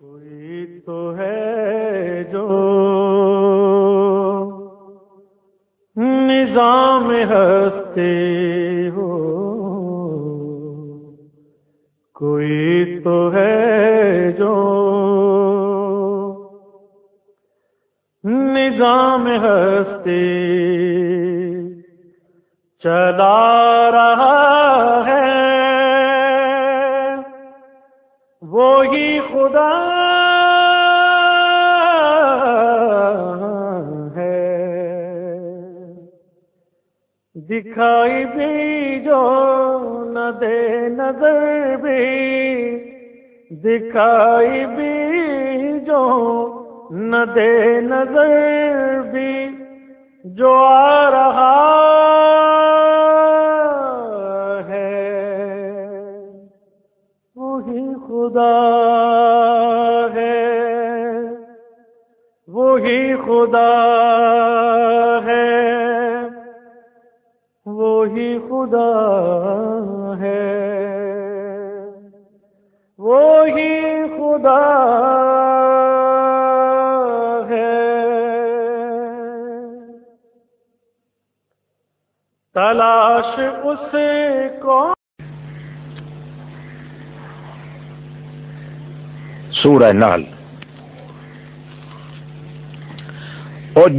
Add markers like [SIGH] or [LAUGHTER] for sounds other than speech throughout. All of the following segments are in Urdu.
کوئی تو ہے جو نظام ہستے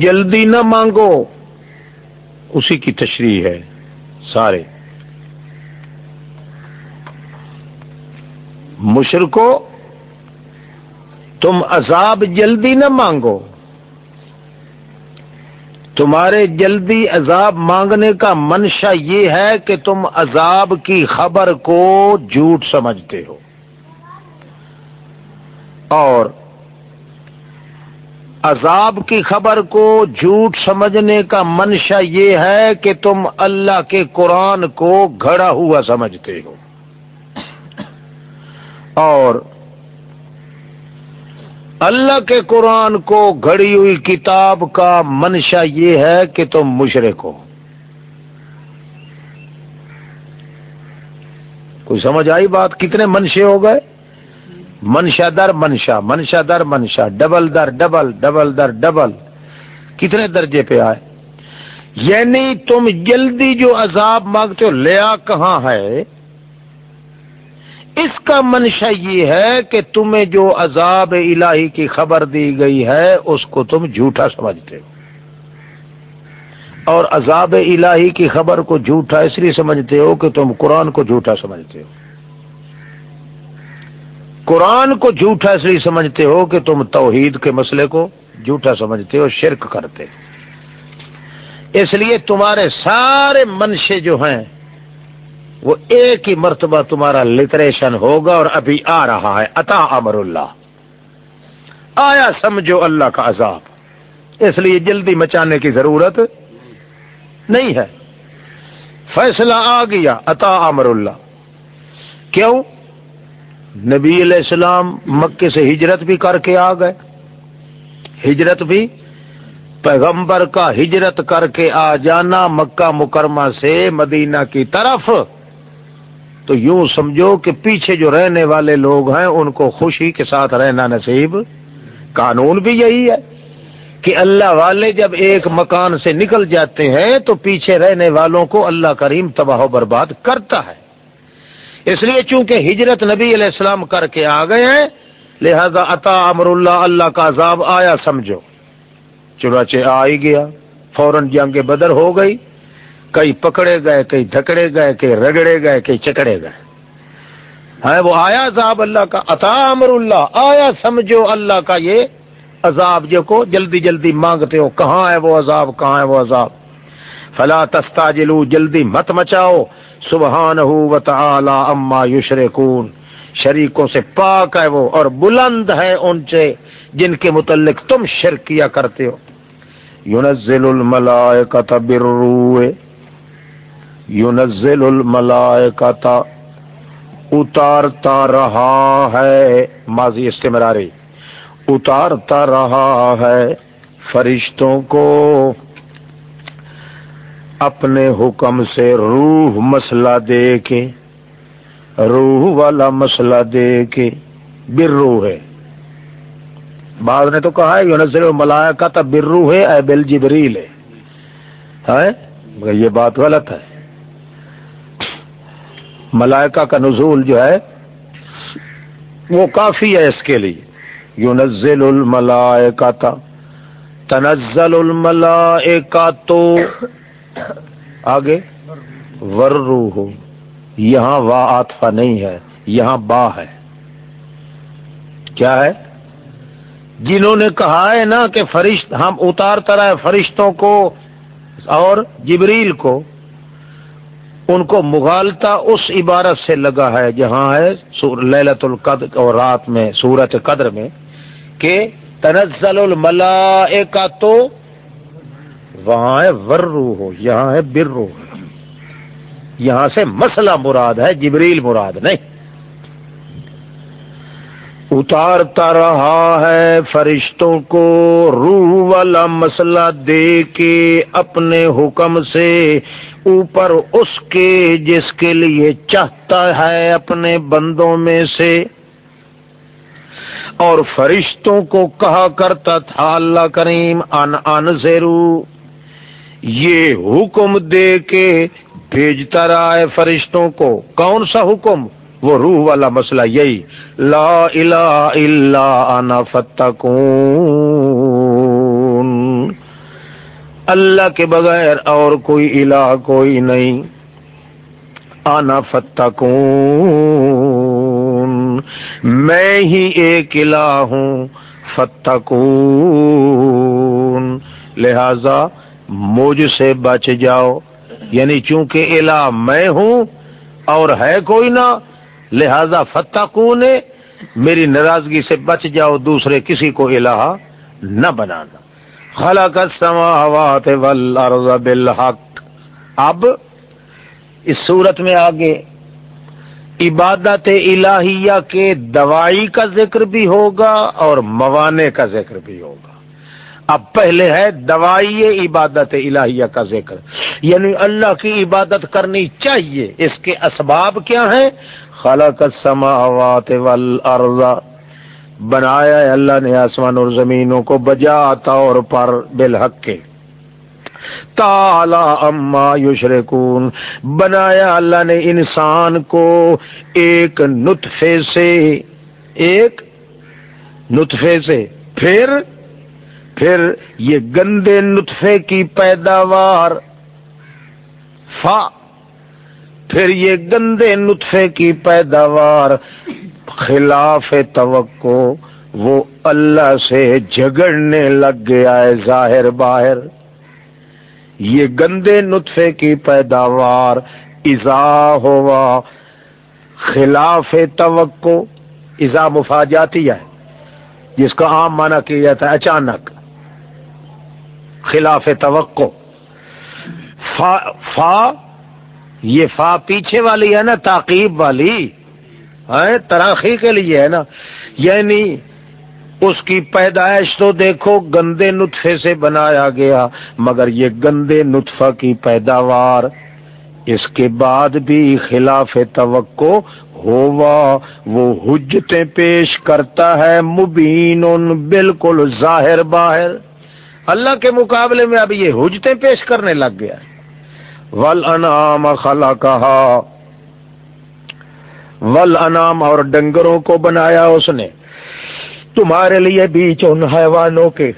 جلدی نہ مانگو۔ اسی کی تشریح ہے۔ سارے۔ مشرکو، تم عذاب جلدی نہ مانگو۔ تمہارے جلدی عذاب مانگنے کا منشا یہ ہے کہ تم عذاب کی خبر کو جھوٹ سمجھتے ہو۔ اور عذاب کی خبر کو جھوٹ سمجھنے کا منشا یہ ہے کہ تم اللہ کے قرآن کو گھڑا ہوا سمجھتے ہو۔ اور اللہ کے قرآن کو گھڑی ہوئی کتاب کا منشا یہ ہے کہ تم مشرق ہو۔ کوئی سمجھ آئی بات؟ کتنے منشے ہو گئے؟ منشا در منشا منشا در منشا، ڈبل در ڈبل ڈبل در ڈبل۔ کتنے درجے پہ آئے؟ یعنی تم جلدی جو عذاب مانگتے ہو، لیا کہاں ہے؟ اس کا منشا یہ ہے کہ تمہیں جو عذاب الہی کی خبر دی گئی ہے، اس کو تم جھوٹا سمجھتے ہو۔ اور عذاب الہی کی خبر کو جھوٹا اس لیے سمجھتے ہو کہ تم قرآن کو جھوٹا سمجھتے ہو۔ قرآن کو جھوٹا اس لیے سمجھتے ہو کہ تم توحید کے مسئلے کو جھوٹا سمجھتے ہو، شرک کرتے۔ اس لیے تمہارے سارے منشے جو ہیں، وہ ایک ہی مرتبہ تمہارا لٹریشن ہوگا اور ابھی آ رہا ہے۔ عطا امر اللہ۔ آیا سمجھو اللہ کا عذاب۔ اس لیے جلدی مچانے کی ضرورت نہیں ہے۔ فیصلہ آ گیا عطا امر اللہ۔ کیوں؟ نبی علیہ السلام مکے سے ہجرت بھی کر کے آ گئے۔ ہجرت بھی پیغمبر کا ہجرت کر کے آ جانا مکہ مکرمہ سے مدینہ کی طرف۔ تو یوں سمجھو کہ پیچھے جو رہنے والے لوگ ہیں، ان کو خوشی کے ساتھ رہنا نصیب۔ قانون بھی یہی ہے کہ اللہ والے جب ایک مکان سے نکل جاتے ہیں تو پیچھے رہنے والوں کو اللہ کریم تباہ و برباد کرتا ہے۔ اس لیے چونکہ ہجرت نبی علیہ السلام کر کے آ گئے ہیں، لہذا عطا امر اللہ اللہ کا عذاب آیا، سمجھو۔ چنانچہ آ ہی گیا، فوراً جنگ بدر ہو گئی۔ کئی پکڑے گئے، کئی دھکڑے گئے، کئی رگڑے گئے، کئی چکڑے گئے۔ ہے وہ آیا عذاب اللہ کا، عطا امر اللہ، آیا، سمجھو، اللہ کا یہ عذاب جو کو جلدی جلدی مانگتے ہو، کہاں ہے وہ عذاب، کہاں ہے وہ عذاب؟ فلا تستاجلو جلدی مت مچاؤ۔ سبحان و تعالی اما یشرکون۔ شریکوں سے پاک ہے وہ اور بلند ہے ان سے جن کے متعلق تم شرک کیا کرتے ہو۔ یونزل الملائکۃ بالروح۔ یونزل الملائکۃ اتارتا رہا ہے۔ ماضی استمراری۔ اتارتا رہا ہے۔ فرشتوں کو اپنے حکم سے روح مسئلہ دے کے، روح والا مسئلہ دے کے بر روح ہے۔ بعض نے تو کہا ہے، یونزل ملایا کا برو ہے، اے بل جبریل ہے۔ یہ بات غلط ہے۔ ملائکہ کا نزول جو ہے، وہ کافی ہے اس کے لیے۔ یونزل الملائکہ تنزل الملائکہ تو آگے ورو ہو یہاں وا آتفا نہیں ہے، یہاں با ہے۔ کیا ہے؟ جنہوں نے کہا ہے نا کہ فرشت، ہم اتار ہے فرشتوں کو اور جبریل کو، ان کو مغالتا اس عبارت سے لگا ہے جہاں ہے للت القدر اور رات میں سورت قدر میں کہ تنزل الملا کا تو وہاں ہے ورو ہو، یہاں ہے برو یہاں سے مسئلہ مراد ہے، جبریل مراد نہیں۔ اتارتا رہا ہے فرشتوں کو روح والا مسئلہ دے کے اپنے حکم سے۔ اوپر اس کے جس کے لیے چاہتا ہے اپنے بندوں میں سے۔ اور فرشتوں کو کہا کرتا تھا، اللہ کریم، ان ان زیرو یہ حکم دے کے بھیجتا رہا ہے فرشتوں کو۔ کون سا حکم؟ وہ روح والا مسئلہ یہی۔ لا الہ الا انا فتقون۔ اللہ کے بغیر اور کوئی الہ کوئی نہیں۔ آنا فتقون۔ میں ہی ایک الہ ہوں۔ فتقون۔ لہذا مجھ سے بچ جاؤ۔ یعنی چونکہ الہ میں ہوں اور ہے کوئی نہ، لہذا فتح کون میری ناراضگی سے بچ جاؤ، دوسرے کسی کو الہ نہ بنانا۔ خلق السماوات والارض بالحق۔ اب اس صورت میں آگے، عبادت الہیہ کے دوائی کا ذکر بھی ہوگا اور موانے کا ذکر بھی ہوگا۔ اب پہلے ہے دوائی عبادت الہیہ کا ذکر۔ یعنی اللہ کی عبادت کرنی چاہیے۔ اس کے اسباب کیا ہیں؟ خلق السماوات والارض۔ بنایا ہے اللہ نے آسمان اور زمینوں کو بجا طور پر بالحق کے۔ تالا اما یشرکون۔ بنایا اللہ نے انسان کو ایک نطفے سے، ایک نطفے سے۔ پھر پھر یہ گندے نطفے کی پیداوار۔ فا۔ پھر یہ گندے نطفے کی پیداوار۔ خلاف توقع وہ اللہ سے جھگڑنے لگ گیا ہے ظاہر باہر۔ یہ گندے نطفے کی پیداوار ایزا ہوا۔ خلاف توقع ایزا مفاجاتی ہے، جس کا عام معنی کیا جاتا ہے اچانک۔ خلاف توقع۔ فا فا، یہ فا پیچھے والی ہے نا تاقیب والی۔ تراخی کے لیے ہے نا۔ یعنی اس کی پیدائش تو دیکھو، گندے نطفے سے بنایا گیا، مگر یہ گندے نطفہ کی پیداوار۔ اس کے بعد بھی خلاف توقع ہوا، وہ حجتیں پیش کرتا ہے مبین بالکل ظاہر باہر۔ اللہ کے مقابلے میں اب یہ حجتیں پیش کرنے لگ گیا ول انعام خلا کہا ول انعام اور ڈنگروں کو بنایا اس نے۔ تمہارے لیے بیچ ان حیوانوں کے۔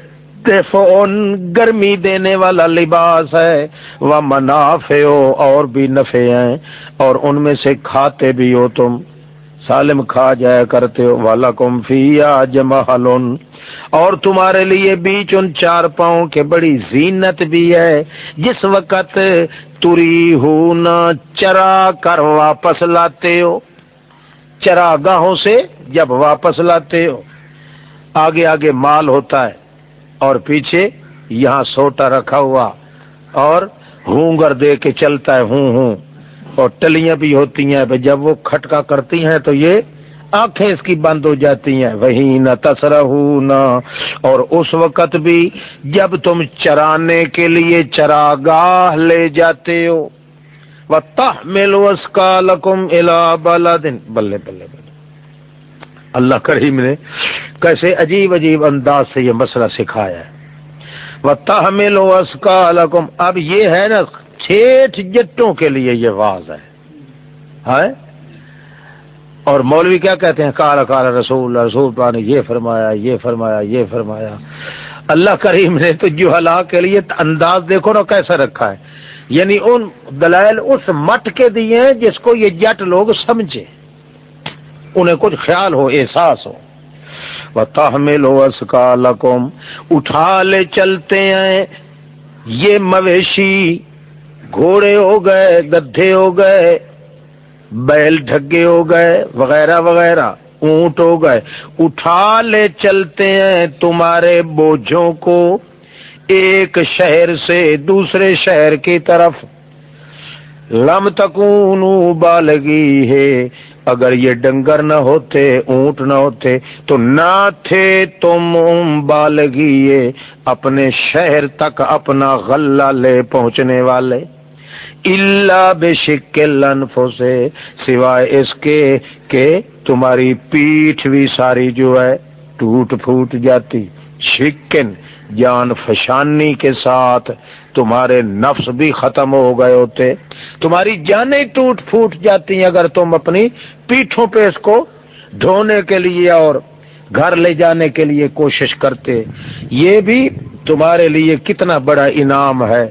گرمی دینے والا لباس ہے۔ وہ منافع ہو اور بھی نفے ہیں۔ اور ان میں سے کھاتے بھی ہو تم۔ سالم کھا جایا کرتے ہو۔ والا کم فیا اور تمہارے لیے بیچ ان چار پاؤں کے بڑی زینت بھی ہے۔ جس وقت تری ہونا چرا کر واپس لاتے ہو۔ چرا گاہوں سے جب واپس لاتے ہو۔ آگے آگے مال ہوتا ہے اور پیچھے یہاں سوٹا رکھا ہوا اور ہونگر دے کے چلتا ہے ہوں ہوں۔ اور ٹلیاں بھی ہوتی ہیں۔ جب وہ کھٹکا کرتی ہیں تو یہ آنکھیں اس کی بند ہو جاتی ہیں۔ وہی نہ تسرا نہ۔ اور اس وقت بھی جب تم چرانے کے لیے چراگاہ لے جاتے ہو۔ تہ ملوس کا لکم الا بلے بلے بلے۔ اللہ کریم نے کیسے عجیب عجیب انداز سے یہ مسئلہ سکھایا ہے۔ وہ تحمل اب یہ ہے نا ٹھیٹ جٹوں کے لیے یہ واز ہے۔ اور مولوی کیا کہتے ہیں؟ کالا کالا رسول رسول پا نے یہ فرمایا یہ فرمایا یہ فرمایا۔ اللہ کریم نے تو جو کے لیے انداز دیکھو نا کیسا رکھا ہے۔ یعنی ان دلائل اس مٹ کے دیے ہیں جس کو یہ جٹ لوگ سمجھے انہیں کچھ خیال ہو، احساس ہو۔ تحمل لکم اٹھا لے چلتے ہیں۔ یہ مویشی گھوڑے ہو گئے، گدھے ہو گئے۔ بیل ڈھگے ہو گئے، وغیرہ وغیرہ، اونٹ ہو گئے۔ اٹھا لے چلتے ہیں تمہارے بوجھوں کو ایک شہر سے دوسرے شہر کی طرف۔ لم تکون بالگی ہے، اگر یہ ڈنگر نہ ہوتے، اونٹ نہ ہوتے، تو نہ تھے تم بالگی اپنے شہر تک اپنا غلہ لے پہنچنے والے۔ اللہ بے شکل سے سوائے اس کے کہ تمہاری پیٹھ بھی ساری جو ہے ٹوٹ پھوٹ جاتی، شکن، جان فشانی کے ساتھ تمہارے نفس بھی ختم ہو گئے ہوتے۔ تمہاری جانیں ٹوٹ پھوٹ جاتی اگر تم اپنی پیٹھوں پہ اس کو ڈھونے کے لیے اور گھر لے جانے کے لیے کوشش کرتے۔ یہ بھی تمہارے لیے کتنا بڑا انعام ہے۔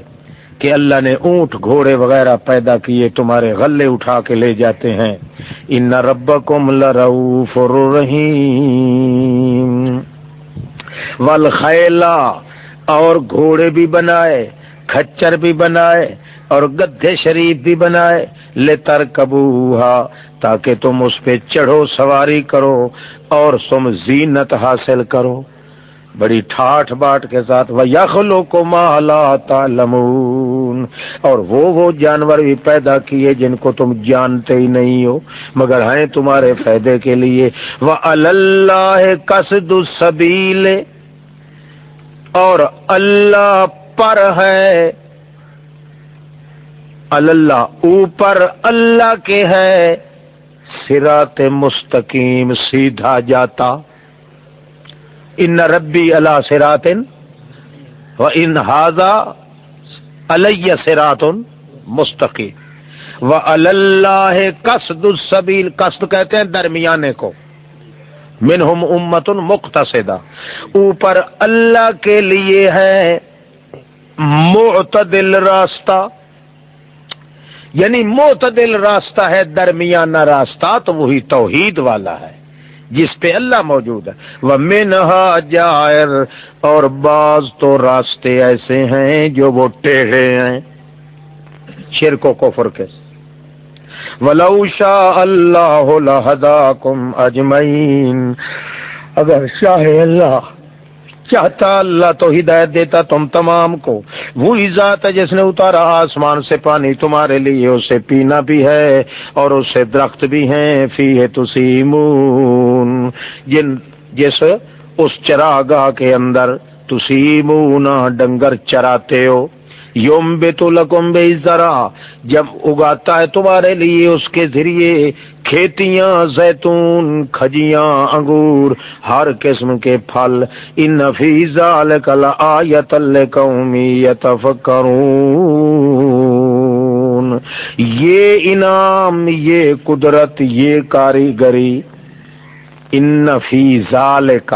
کہ اللہ نے اونٹ گھوڑے وغیرہ پیدا کیے تمہارے غلے اٹھا کے لے جاتے ہیں۔ ان رب کو خیلا اور گھوڑے بھی بنائے کچر بھی بنائے اور گدھے شریف بھی بنائے۔ لے تر تاکہ تم اس پہ چڑھو، سواری کرو اور تم زینت حاصل کرو۔ بڑی ٹھاٹ باٹ کے ساتھ وہ یخلو کو مالا تعلمون اور وہ وہ جانور بھی پیدا کیے جن کو تم جانتے ہی نہیں ہو، مگر ہیں تمہارے فائدے کے لیے۔ وہ اللہ کسد سبیل اور اللہ پر ہے۔ اللہ اوپر اللہ کے ہے۔ سرات مستقیم، سیدھا جاتا۔ ان ربی اللہ سراتن و ان ہاضا علیہ سراتن مستقی و اللہ قصد السبیل، قصد کہتے ہیں درمیانے کو، منہم امت مختصدہ اوپر اللہ کے لیے ہے معتدل راستہ۔ یعنی معتدل راستہ ہے، درمیانہ راستہ، تو وہی توحید والا ہے۔ جس پہ اللہ موجود ہے۔ وہ منہا جائر، اور بعض تو راستے ایسے ہیں جو وہ ٹیڑھے ہیں۔ شرک و کفر کے۔ ولو شاء اللہ کم اجمعین اگر شاہ اللہ چاہتا، اللہ تو ہدایت دیتا تم تمام کو۔ وہی ذات ہے جس نے اتارا آسمان سے پانی، تمہارے لیے اسے پینا بھی ہے اور اسے درخت بھی ہیں۔ فی ہے تسیمون۔ جن جس اس چراگاہ کے اندر تسیمون، ڈنگر چراتے ہو۔ یوم بے تو لکم بے ذرا جب اگاتا ہے تمہارے لیے اس کے ذریعے، کھیتیاں، زیتون، کھجیاں، انگور، ہر قسم کے پھل، ان ذالک کل آیت قومی یتفکرون۔ یہ انعام، یہ قدرت، یہ کاریگری، ان فی ذالک۔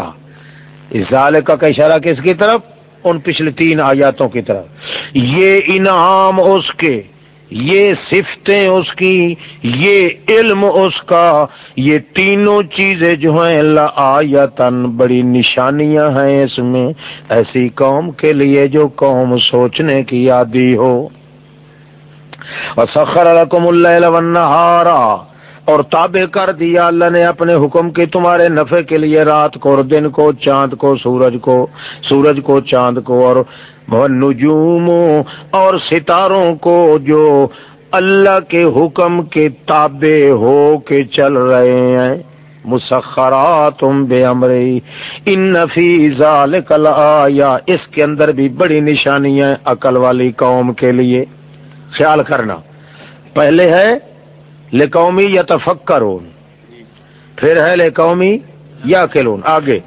ذالک کا اشارہ کس کی طرف؟ ان پچھلے تین آیاتوں کی طرف یہ انعام اس کے، یہ صفتیں اس کی، یہ علم اس کا، یہ تینوں چیزیں جو ہیں اللہ آیتن بڑی نشانیاں ہیں اس میں۔ ایسی قوم کے لیے جو قوم سوچنے کی یادی ہو۔ سخر الحکم اللہ اور تابع کر دیا اللہ نے اپنے حکم کی تمہارے نفع کے لیے رات کو اور دن کو، چاند کو، سورج کو سورج کو، چاند کو، اور نجوم اور ستاروں کو جو اللہ کے حکم کے تابع ہو کے چل رہے ہیں۔ مسخرات بے امری ان نفیز آیا اس کے اندر بھی بڑی نشانیاں عقل والی قوم کے لیے۔ خیال کرنا۔ پہلے ہے لقومی یا تفکر پھر ہے لقومی یا کلون آگے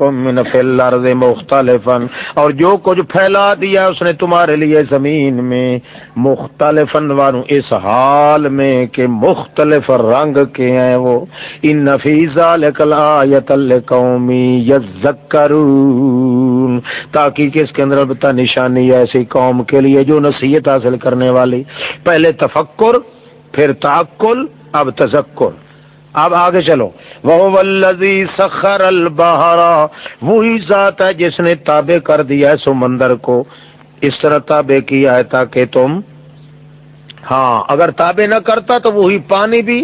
من الارض مختلفا۔ اور جو کچھ پھیلا دیا اس نے تمہارے لیے زمین میں مختلف وانو اس حال میں کہ مختلف رنگ کے ہیں وہ۔ ان نفیزہ لکل آیت لقومی یذکرون تاکہ کس کے اندر بتا نشانی ایسی قوم کے لیے جو نصیحت حاصل کرنے والی۔ پہلے تفکر پھر تعقل اب تذکر۔ اب آگے چلو۔ وہ ولزی سخر البہارا وہی ذات ہے جس نے تابع کر دیا ہے سمندر کو۔ اس طرح تابع کیا ہے تاکہ تم ہاں اگر تابع نہ کرتا تو وہی پانی بھی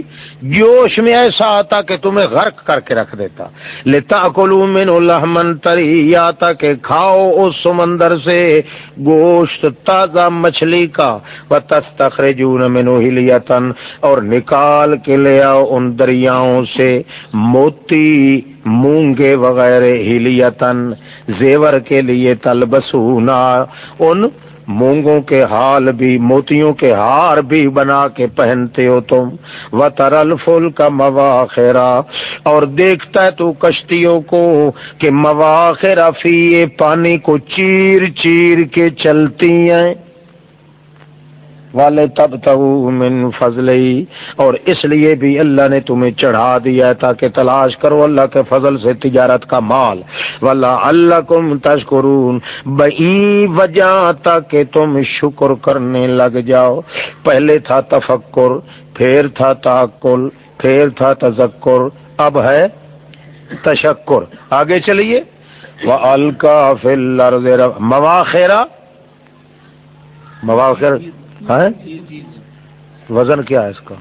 جوش میں ایسا آتا کہ تمہیں غرق کر کے رکھ دیتا۔ لیتا من تری یا کہ کھاؤ اس سمندر سے گوشت تازہ مچھلی کا۔ تستخرجون منو ہلیتن اور نکال کے لے آؤ ان دریاؤں سے موتی، مونگے وغیرہ ہلیتن زیور کے لیے تلبسونا، ان مونگوں کے حال بھی، موتیوں کے ہار بھی بنا کے پہنتے ہو تم۔ و ترل فل کا مواخرا اور دیکھتا ہے تو کشتیوں کو کہ مواخرا فی پانی کو چیر چیر کے چلتی ہیں۔ والے تب تب من فضل اور اس لیے بھی اللہ نے تمہیں چڑھا دیا تاکہ تلاش کرو اللہ کے فضل سے تجارت کا مال۔ واللہ اللہ کم تشکرون۔ بئی وجہ تک تم شکر کرنے لگ جاؤ۔ پہلے تھا تفکر، پھر تھا تعقل پھر تھا تذکر۔ اب ہے تشکر۔ آگے چلیے۔ وہ الکا فل مواخرہ مواخر وزن کیا ہے اس کا؟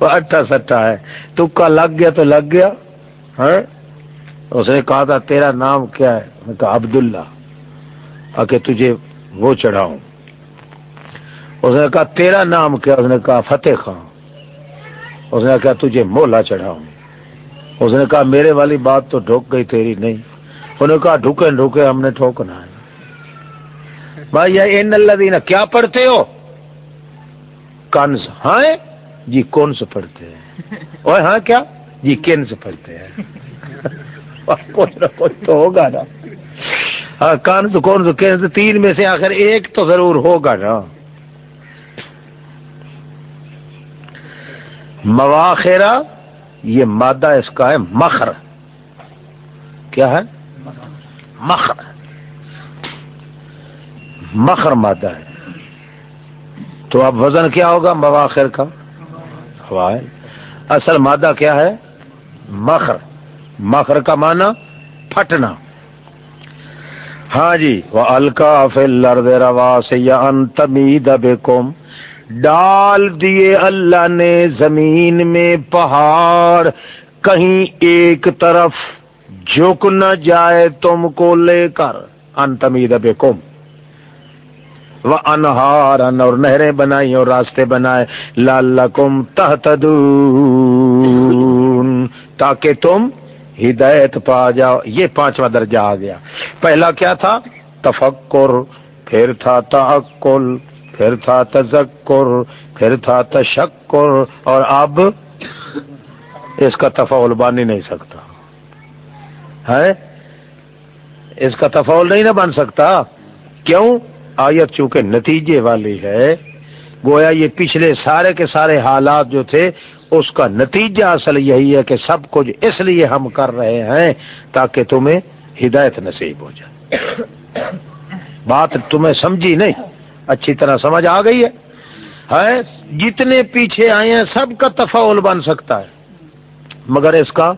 اٹھا سٹا ہے۔ تکا لگ گیا تو لگ گیا اس نے کہا تھا تیرا نام کیا ہے؟ میں کہا عبداللہ۔ اللہ تجھے وہ چڑھاؤں۔ اس نے کہا تیرا نام کیا؟ اس نے کہا فتح خان۔ اس نے کہا تجھے مولا چڑھاؤں۔ اس نے کہا، میرے والی بات تو ڈھوک گئی، تیری نہیں۔ انہوں نے کہا ڈھوکے ڈھوکے ہم نے ٹھوکنا ہے۔ بھائی ان اللہ کیا پڑھتے ہو؟ کنز۔ ہاں؟ جی کون سے پڑھتے ہیں۔ اور ہاں کیا؟ جی کن سے پڑھتے ہیں۔ کوئی نہ تو ہوگا نا۔ ہاں کون سے کون سے تین میں سے آخر ایک تو ضرور ہوگا نا۔ مواخرہ یہ مادہ اس کا ہے مخر۔ کیا ہے؟ مخر۔ مخر مادہ ہے۔ تو اب وزن کیا ہوگا مواخر کا؟ اصل مادہ کیا ہے؟ مخر۔ مخر کا معنی پھٹنا۔ ہاں جی وہ الکا فل روا سے یا انتمی کم ڈال دیے اللہ نے زمین میں پہاڑ۔ کہیں ایک طرف جھک نہ جائے تم کو لے کر۔ انتمید بے کم وہ انہار ان اور نہریں بنائی اور راستے بنائے لال کم تحت تاکہ تم ہدایت پا جاؤ۔ یہ پانچواں درجہ آ گیا۔ پہلا کیا تھا؟ تفکر۔ پھر تھا تعقل پھر تھا تذکر، پھر تھا تشکر، اور اب اس کا تفاول بن ہی نہیں سکتا۔ ہے اس کا تفاول نہیں نہ بن سکتا۔ کیوں؟ آیت چونکہ نتیجے والی ہے، گویا یہ پچھلے سارے کے سارے حالات جو تھے، اس کا نتیجہ اصل یہی ہے کہ سب کچھ اس لیے ہم کر رہے ہیں تاکہ تمہیں ہدایت نصیب ہو جائے۔ بات تمہیں سمجھی نہیں۔ اچھی طرح سمجھ آ گئی ہے۔ جتنے پیچھے آئے ہیں، سب کا تفاول بن سکتا ہے۔ مگر اس کا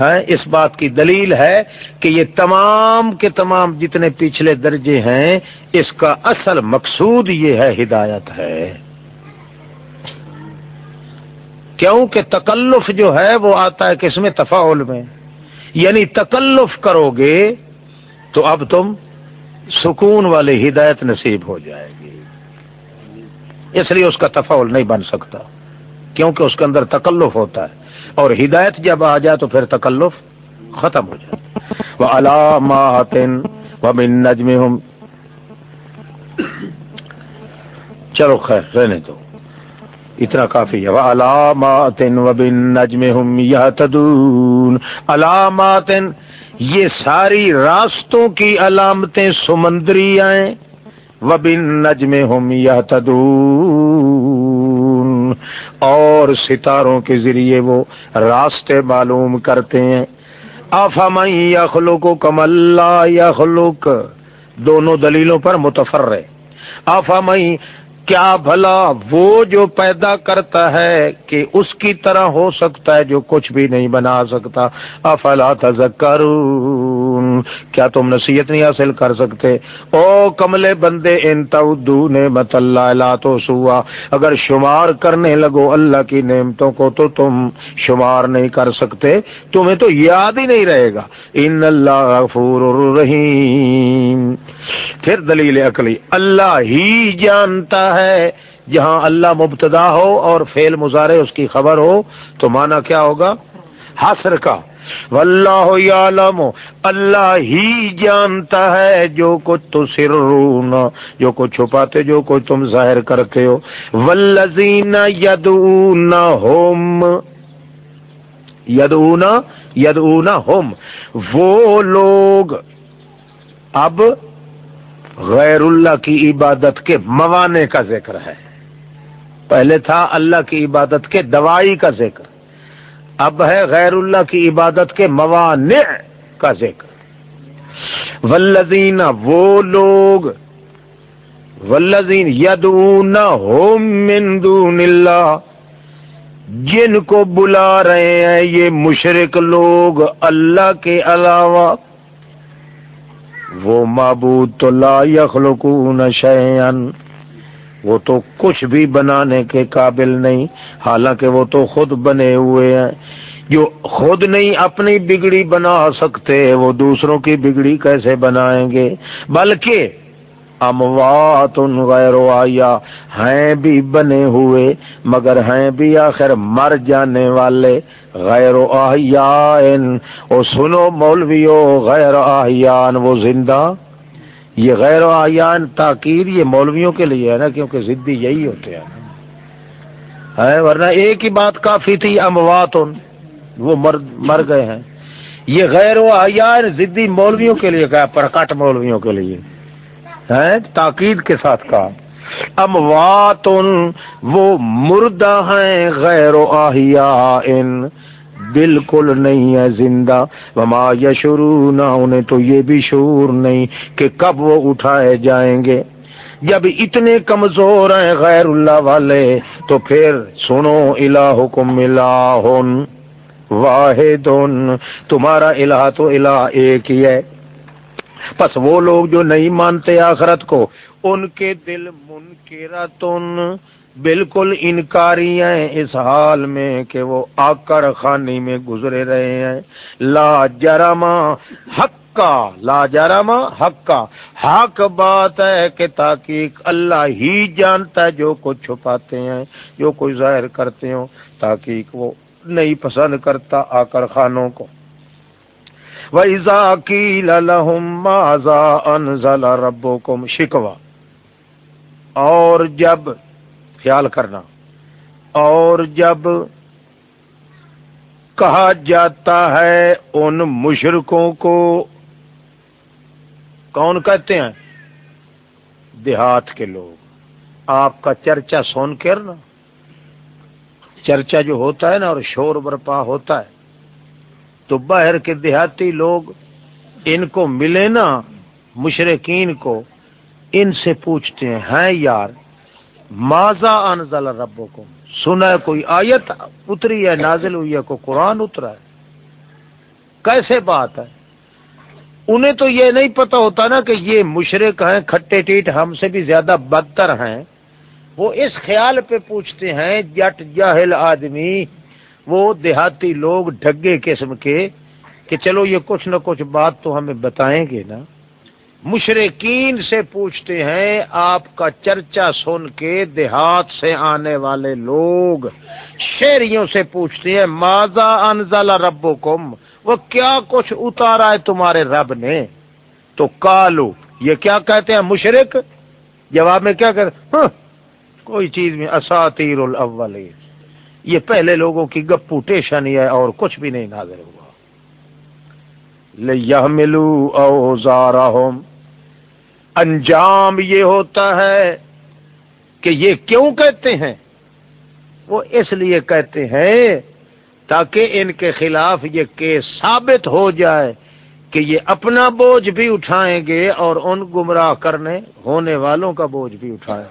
ہے، اس بات کی دلیل ہے کہ یہ تمام کے تمام جتنے پچھلے درجے ہیں، اس کا اصل مقصود یہ ہے، ہدایت ہے۔ کیونکہ تکلف جو ہے، وہ آتا ہے کس میں؟ تفاول میں۔ یعنی تکلف کرو گے تو اب تم سکون والی ہدایت نصیب ہو جائے گی۔ اس لیے اس کا تفاول نہیں بن سکتا، کیونکہ اس کے اندر تکلف ہوتا ہے۔ اور ہدایت جب آ جائے تو پھر تکلف ختم ہو جائے۔ وہ علامات و من نجم چلو خیر، رہنے دو۔ اتنا کافی ہے۔ علامات و بن نجم ہم تدون علامات یہ ساری راستوں کی علامتیں سمندری آئیں و بن نجم ہم اور ستاروں کے ذریعے وہ راستے معلوم کرتے ہیں۔ آفام یخلوک کم اللہ یخلوک دونوں دلیلوں پر متفر ہے آفام کیا بھلا وہ جو پیدا کرتا ہے کہ اس کی طرح ہو سکتا ہے جو کچھ بھی نہیں بنا سکتا؟ افلا تذکرون، کیا تم نصیحت نہیں حاصل کر سکتے؟ او کملے بندے، ان تودو نعمت اللہ لا تو سوا اگر شمار کرنے لگو اللہ کی نعمتوں کو تو تم شمار نہیں کر سکتے۔ تمہیں تو یاد ہی نہیں رہے گا۔ ان اللہ غفور الرحیم۔ پھر دلیل عقلی، اللہ ہی جانتا ہے، جہاں اللہ مبتدا ہو اور فیل مظاہرے اس کی خبر ہو، تو مانا کیا ہوگا؟ حسر کا۔ واللہ یعلم، اللہ ہی جانتا ہے جو کچھ تو سرون، جو کچھ چھپاتے، جو کچھ تم ظاہر کرتے ہو۔ والذین یدعون ہم یدعون یدعون ہم وہ لوگ اب غیر اللہ کی عبادت کے موانے کا ذکر ہے۔ پہلے تھا اللہ کی عبادت کے دوائی کا ذکر۔ اب ہے غیر اللہ کی عبادت کے موانع کا ذکر۔ ولزین وہ لوگ ولزین یدون ہوم من دون اللہ، جن کو بلا رہے ہیں یہ مشرق لوگ اللہ کے علاوہ۔ وہ معبود تو لا یخلقون شیئن وہ تو کچھ بھی بنانے کے قابل نہیں، حالانکہ وہ تو خود بنے ہوئے ہیں۔ جو خود نہیں اپنی بگڑی بنا سکتے، وہ دوسروں کی بگڑی کیسے بنائیں گے؟ بلکہ اموات غیر آیا، ہیں بھی بنے ہوئے، مگر ہیں بھی آخر مر جانے والے غیر آہیان او سنو مولویو، غیر آہیان وہ زندہ۔ یہ غیر آہیان تاکیر یہ مولویوں کے لیے ہے نا، کیونکہ زدی یہی ہوتے ہیں۔ ہے ورنہ ایک ہی بات کافی تھی اموات وہ مر مر گئے ہیں۔ یہ غیر و آیان زدی مولویوں کے لیے کہا، پرکٹ مولویوں کے لیے۔ تاکید کے ساتھ کہا اموات وہ مردہ ہیں، غیر و آہیان بالکل نہیں ہے زندہ۔ وما یشرو نہ انہیں تو یہ بھی شعور نہیں کہ کب وہ اٹھائے جائیں گے۔ جب اتنے کمزور ہیں غیر اللہ والے، تو پھر سنو، الہکم الہ واحد تمہارا الہ تو الہ ایک ہی ہے۔ بس وہ لوگ جو نہیں مانتے آخرت کو، ان کے دل منکرتن بالکل انکاری ہیں اس حال میں کہ وہ آکر خانی میں گزرے رہے ہیں۔ لا جرما حق کا، لا جرما حق کا۔ حق بات ہے کہ تاکہ اللہ ہی جانتا ہے جو کچھ چھپاتے ہیں، جو کچھ ظاہر کرتے ہو تاکہ وہ نہیں پسند کرتا آکر خانوں کو۔ وَإِذَا قِيلَ لَهُمْ مَاذَا أَنزَلَ رَبُّكُمْ شکوا اور جب خیال کرنا اور جب کہا جاتا ہے ان مشرکوں کو کون کہتے ہیں؟ دیہات کے لوگ۔ آپ کا چرچا سون کر نا، چرچا جو ہوتا ہے نا اور شور برپا ہوتا ہے تو باہر کے دیہاتی لوگ ان کو ملے نا مشرقین کو، ان سے پوچھتے ہیں یار ماضا انزل ربو کو سنا ہے کوئی آیت اتری ہے، نازل ہوئی ہے، کوئی قرآن اترا ہے۔ کیسے بات ہے؟ انہیں تو یہ نہیں پتا ہوتا نا کہ یہ مشرق ہیں، کھٹے ٹیٹ ہم سے بھی زیادہ بدتر ہیں۔ وہ اس خیال پہ پوچھتے ہیں، جٹ جاہل آدمی وہ دیہاتی لوگ ڈگے قسم کے کہ چلو یہ کچھ نہ کچھ بات تو ہمیں بتائیں گے نا۔ مشرقین سے پوچھتے ہیں، آپ کا چرچا سن کے دیہات سے آنے والے لوگ شہریوں سے پوچھتے ہیں ماضا انزل رب وہ کیا کچھ اتارا ہے تمہارے رب نے؟ تو کالو یہ کیا کہتے ہیں مشرق؟ جواب میں کیا کہتے ہاں کوئی چیز میں اساتیر الاولین۔ یہ پہلے لوگوں کی گپو ٹیشن ہے اور کچھ بھی نہیں نازل ہوا۔ لو اوزارہم۔ انجام یہ ہوتا ہے کہ یہ کیوں کہتے ہیں؟ وہ اس لیے کہتے ہیں تاکہ ان کے خلاف یہ کیس ثابت ہو جائے کہ یہ اپنا بوجھ بھی اٹھائیں گے اور ان گمراہ کرنے، ہونے والوں کا بوجھ بھی اٹھائیں۔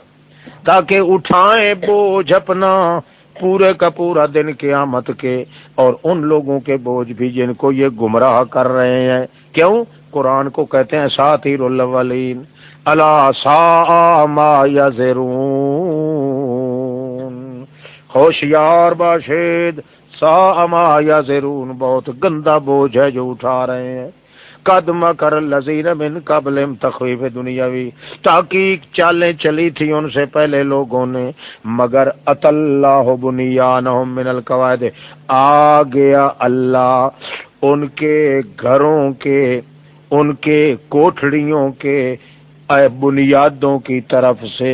تاکہ اٹھائیں بوجھ اپنا۔ پورے کا پورا دن قیامت کے اور ان لوگوں کے بوجھ بھی جن کو یہ گمراہ کر رہے ہیں۔ کیوں؟ قرآن کو کہتے ہیں سات ہی اللہ سا ما ہوشیار باشید سا اما یا زیرون بہت گندا بوجھ ہے جو اٹھا رہے ہیں۔ قدم کر لذیر من قبل تخویف دنیاوی۔ تاکہ چالیں چلی تھی ان سے پہلے لوگوں نے، مگر ات اللہ بنیانہم من القواعد۔ آ گیا اللہ ان کے گھروں کے، ان کے کوٹھڑیوں کے بنیادوں کی طرف سے۔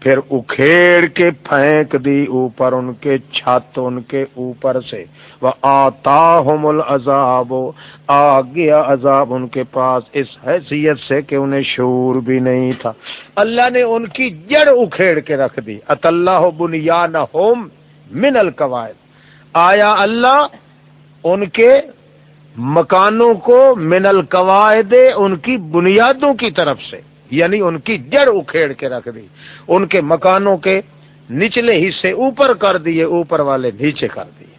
پھر اکھیڑ کے پھینک دی اوپر ان کے چھت ان کے اوپر سے۔ وہ آتا العذاب، آ گیا عذاب ان کے پاس۔ اس حیثیت سے کہ انہیں شعور بھی نہیں تھا۔ اللہ نے ان کی جڑ اکھیڑ کے رکھ دی۔ اط اللہ بنیاد ہوم من القواعد۔ آیا اللہ ان کے مکانوں کو من القواعد، ان کی بنیادوں کی طرف سے۔ یعنی ان کی جڑ اکھیڑ کے رکھ دی۔ ان کے مکانوں کے نچلے حصے اوپر کر دیے، اوپر والے نیچے کر دیے۔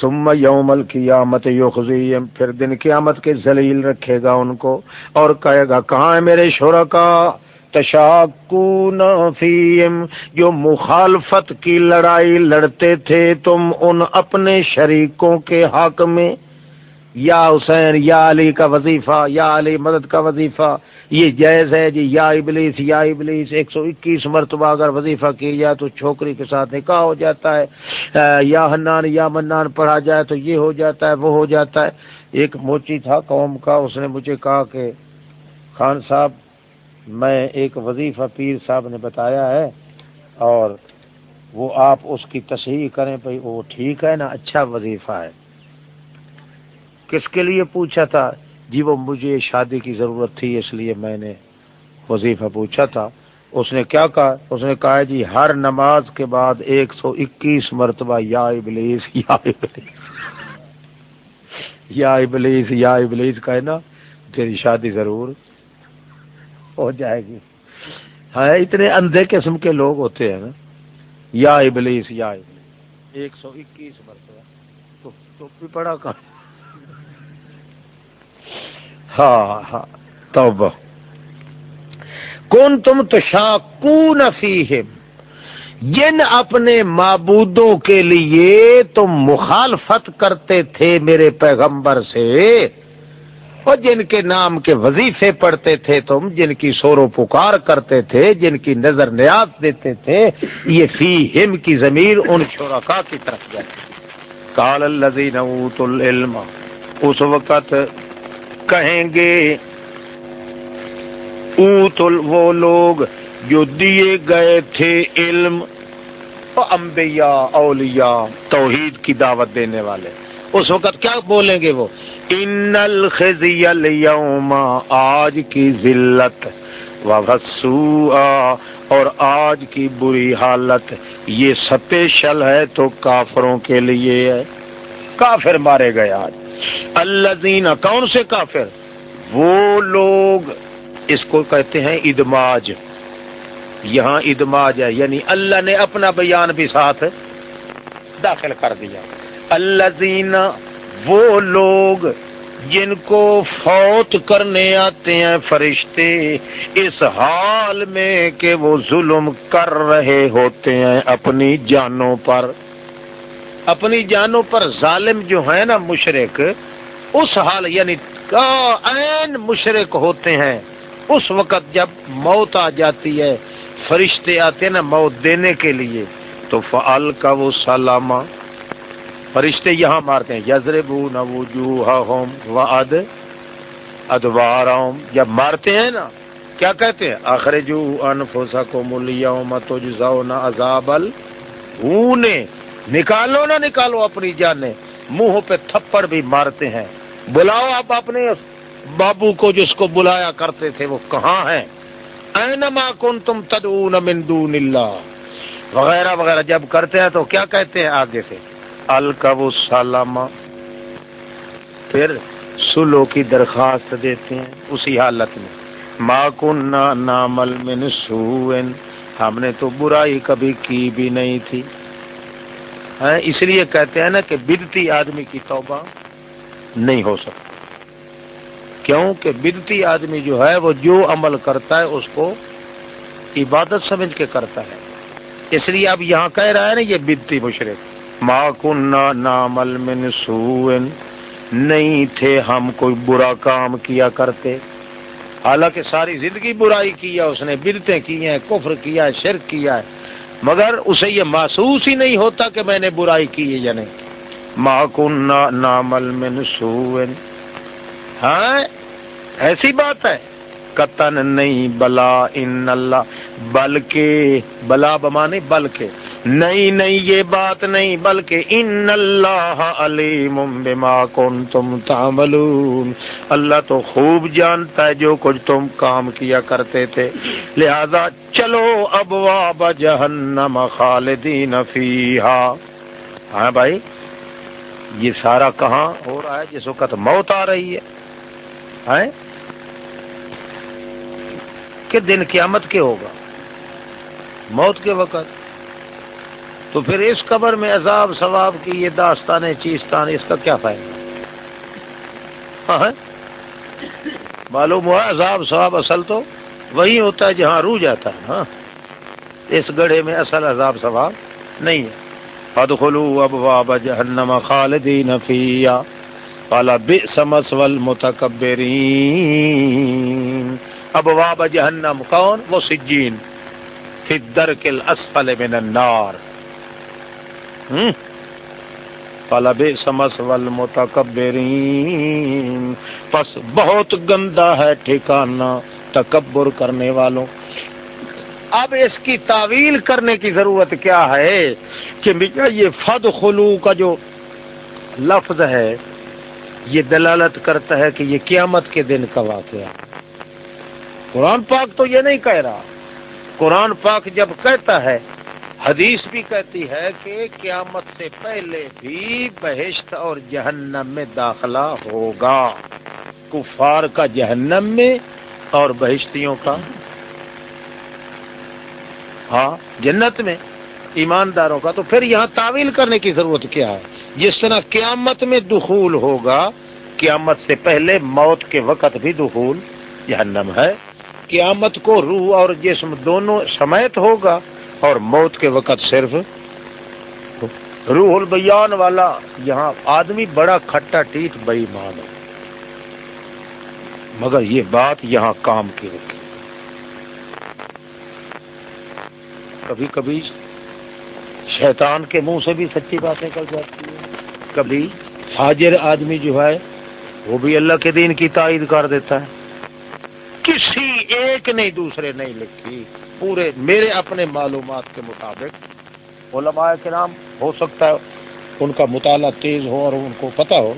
سم یوم القیامت یخزیم پھر دن قیامت کے ذلیل رکھے گا ان کو اور کہے گا، کہاں ہے میرے شور کا تشاکون فیم جو مخالفت کی لڑائی لڑتے تھے تم ان اپنے شریکوں کے حق میں یا حسین، یا علی کا وظیفہ، یا علی مدد کا وظیفہ، یہ جائز ہے جی یا ابلیس یا ابلیس، ایک سو اکیس مرتبہ اگر وظیفہ کی جائے تو چھوکری کے ساتھ نکاح ہو جاتا ہے۔ یا حنان، یا منان پڑھا جائے تو یہ ہو جاتا ہے، وہ ہو جاتا ہے۔ ایک موچی تھا قوم کا، اس نے مجھے کہا کہ خان صاحب، میں ایک وظیفہ پیر صاحب نے بتایا ہے اور وہ آپ اس کی تصحیح کریں بھائی وہ ٹھیک ہے نا اچھا وظیفہ ہے۔ کس کے لیے پوچھا تھا؟ جی وہ مجھے شادی کی ضرورت تھی، اس لیے میں نے وظیفہ پوچھا تھا۔ اس نے کیا کہا؟ اس نے کہا جی ہر نماز کے بعد ایک سو اکیس مرتبہ، یا ابلیس یا ابلیس۔ یا ابلیس یا ابلیس کا ہے نا؟ تیری شادی ضرور ہو جائے گی۔ ہاں اتنے اندھے قسم کے لوگ ہوتے ہیں نا۔ یا ابلیس یا ابلیس۔ ایک سو اکیس مرتبہ۔ تو بھی پڑا کہاں ہاں ہاں توبہ۔ کون تم تو شاکون فیہم، جن اپنے معبودوں کے لیے تم مخالفت کرتے تھے میرے پیغمبر سے، اور جن کے نام کے وظیفے پڑھتے تھے تم، جن کی سور و پکار کرتے تھے، جن کی نظر نیاز دیتے تھے، یہ فی ہم کی ضمیر ان شرکا کی طرف جائے کال الزین العلم، اس وقت کہیں گے۔ اوت وہ لوگ جو دیے گئے تھے علم انبیاء، اولیاء، توحید کی دعوت دینے والے۔ اس وقت کیا بولیں گے وہ؟ ان الخزی اليوم آج کی ذلت وغسوء، اور آج کی بری حالت۔ یہ سپیشل ہے تو کافروں کے لیے ہے۔ کافر مارے گئے آج۔ اللہ کون سے کافر؟ وہ لوگ اس کو کہتے ہیں ادماج۔ یہاں ادماج ہے یعنی اللہ نے اپنا بیان بھی ساتھ داخل کر دیا۔ اللہ وہ لوگ جن کو فوت کرنے آتے ہیں فرشتے، اس حال میں کہ وہ ظلم کر رہے ہوتے ہیں اپنی جانوں پر۔ اپنی جانوں پر ظالم جو ہے نا مشرق اس حال یعنی این مشرق ہوتے ہیں۔ اس وقت جب موت آ جاتی ہے، فرشتے آتے نا موت دینے کے لیے، تو فعال کا وہ سالامہ فرشتے یہاں مارتے ہیں یزر بو نہ اد ادوار جب مارتے ہیں نا، کیا کہتے ہیں؟ آخر جو انفوسا کو ملیا مت نہ عذاب نکالو نہ نکالو اپنی جانیں۔ منہ پہ تھپڑ بھی مارتے ہیں۔ بلاؤ آپ اپنے بابو کو جس کو بلایا کرتے تھے، وہ کہاں ہے اینما کن تم تدعون من دون اللہ۔ وغیرہ وغیرہ۔ جب کرتے ہیں تو کیا کہتے ہیں آگے سے؟ الکب السلام۔ پھر سلو کی درخواست دیتے ہیں اسی حالت میں۔ ما کن نامل من سوئن ہم نے تو برائی کبھی کی بھی نہیں تھی۔ اس لیے کہتے ہیں نا کہ بدتی آدمی کی توبہ نہیں ہو سکتی۔ کیوں کہ بدتی آدمی جو ہے، وہ جو عمل کرتا ہے، اس کو عبادت سمجھ کے کرتا ہے۔ اس لیے اب یہاں کہہ رہا ہے نا، یہ بدتی مشرق ما کن نامل من سوئن نہیں تھے ہم کوئی برا کام کیا کرتے۔ حالانکہ ساری زندگی برائی کی ہے، اس نے بدتیں کی ہیں، کفر کیا ہے شرک کیا ہے۔ مگر اسے یہ محسوس ہی نہیں ہوتا کہ میں نے برائی کی ہے یا نہیں۔ ماکن نامل من سوئن ہاں ایسی بات ہے۔ قطن نہیں، بلا ان اللہ، بلکہ، بلا بمانے، بلکہ۔ نہیں نہیں یہ بات نہیں، بلکہ ان اللہ علیم بما کنتم تعملون۔ اللہ تو خوب جانتا ہے جو کچھ تم کام کیا کرتے تھے۔ لہذا چلو ابواب جہنم خالدین فیہا۔ ہاں بھائی، یہ سارا کہاں ہو رہا ہے؟ جس وقت موت آ رہی ہے۔ ہاں؟ کہ دن قیامت کے ہوگا؟ موت کے وقت۔ تو پھر اس قبر میں عذاب، ثواب کی یہ داستان چیزتان اس کا کیا فائدہ؟ ہاں، ہاں۔ معلوم ہوا عذاب، ثواب اصل تو وہی ہوتا ہے جہاں روح جاتا ہے ہاں۔ اس گڑھے میں اصل عذاب، ثواب نہیں ہے۔ ادخلو ابواب جہنم خالدین فیہا۔ قال بئس مسوى المتکبرین۔ ابواب جہنم کون؟ وہ سجین، فی الدرک الاسفل من النار۔ سمس ول پس بہت گندا ہے ٹھکانا تکبر کرنے والوں۔ اب اس کی تعویل کرنے کی ضرورت کیا ہے کہ یہ فد خلو کا جو لفظ ہے، یہ دلالت کرتا ہے کہ یہ قیامت کے دن کا واقعہ۔ قرآن پاک تو یہ نہیں کہہ رہا۔ قرآن پاک جب کہتا ہے حدیث بھی کہتی ہے کہ قیامت سے پہلے بھی بہشت اور جہنم میں داخلہ ہوگا۔ کفار کا جہنم میں اور بہشتیوں کا۔ ہاں جنت میں، ایمانداروں کا۔ تو پھر یہاں تعویل کرنے کی ضرورت کیا ہے؟ جس طرح قیامت میں دخول ہوگا، قیامت سے پہلے موت کے وقت بھی دخول جہنم ہے۔ قیامت کو روح اور جسم دونوں سمیت ہوگا۔ اور موت کے وقت صرف روح البیان والا یہاں آدمی بڑا کھٹا ٹیٹ بئی مان مگر یہ بات یہاں کام کی رکھی۔ کبھی کبھی شیطان کے منہ سے بھی سچی بات نکل جاتی ہے کبھی حاجر آدمی جو ہے، وہ بھی اللہ کے دین کی تائید کر دیتا ہے۔ کسی ایک نہیں دوسرے نہیں لکھی۔ پورے میرے اپنے معلومات کے مطابق علماء کے نام ہو سکتا ہے ان کا مطالعہ تیز ہو اور ان کو پتہ ہو،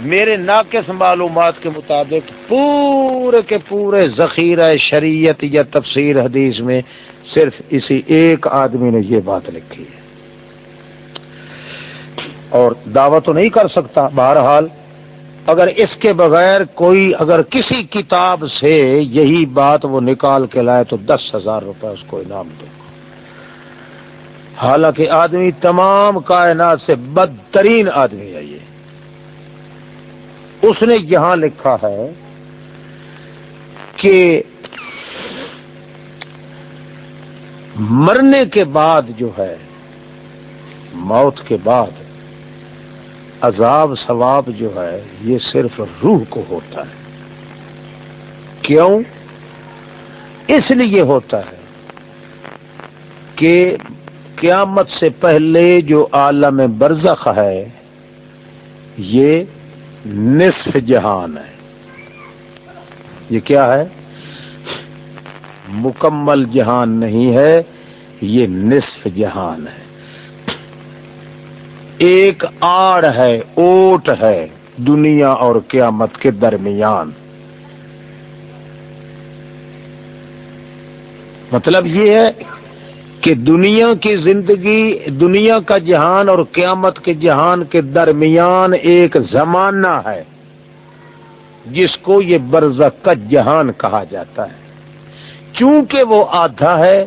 میرے ناقص معلومات کے مطابق پورے کے پورے ذخیرہ شریعت یا تفسیر حدیث میں صرف اسی ایک آدمی نے یہ بات لکھی ہے۔ اور دعوت تو نہیں کر سکتا، بہرحال اگر اس کے بغیر کوئی اگر کسی کتاب سے یہی بات وہ نکال کے لائے تو دس ہزار روپے اس کو انعام دو حالانکہ آدمی تمام کائنات سے بدترین آدمی ہے یہ۔ اس نے یہاں لکھا ہے کہ مرنے کے بعد جو ہے، موت کے بعد عذاب ثواب جو ہے، یہ صرف روح کو ہوتا ہے۔ کیوں؟ اس لیے ہوتا ہے کہ قیامت سے پہلے جو عالم برزخ ہے، یہ نصف جہان ہے۔ یہ کیا ہے؟ مکمل جہان نہیں ہے، یہ نصف جہان ہے۔ ایک آڑ ہے، اوٹ ہے دنیا اور قیامت کے درمیان۔ مطلب یہ ہے کہ دنیا کی زندگی، دنیا کا جہان اور قیامت کے جہان کے درمیان ایک زمانہ ہے، جس کو یہ برزخ کا جہان کہا جاتا ہے۔ چونکہ وہ آدھا ہے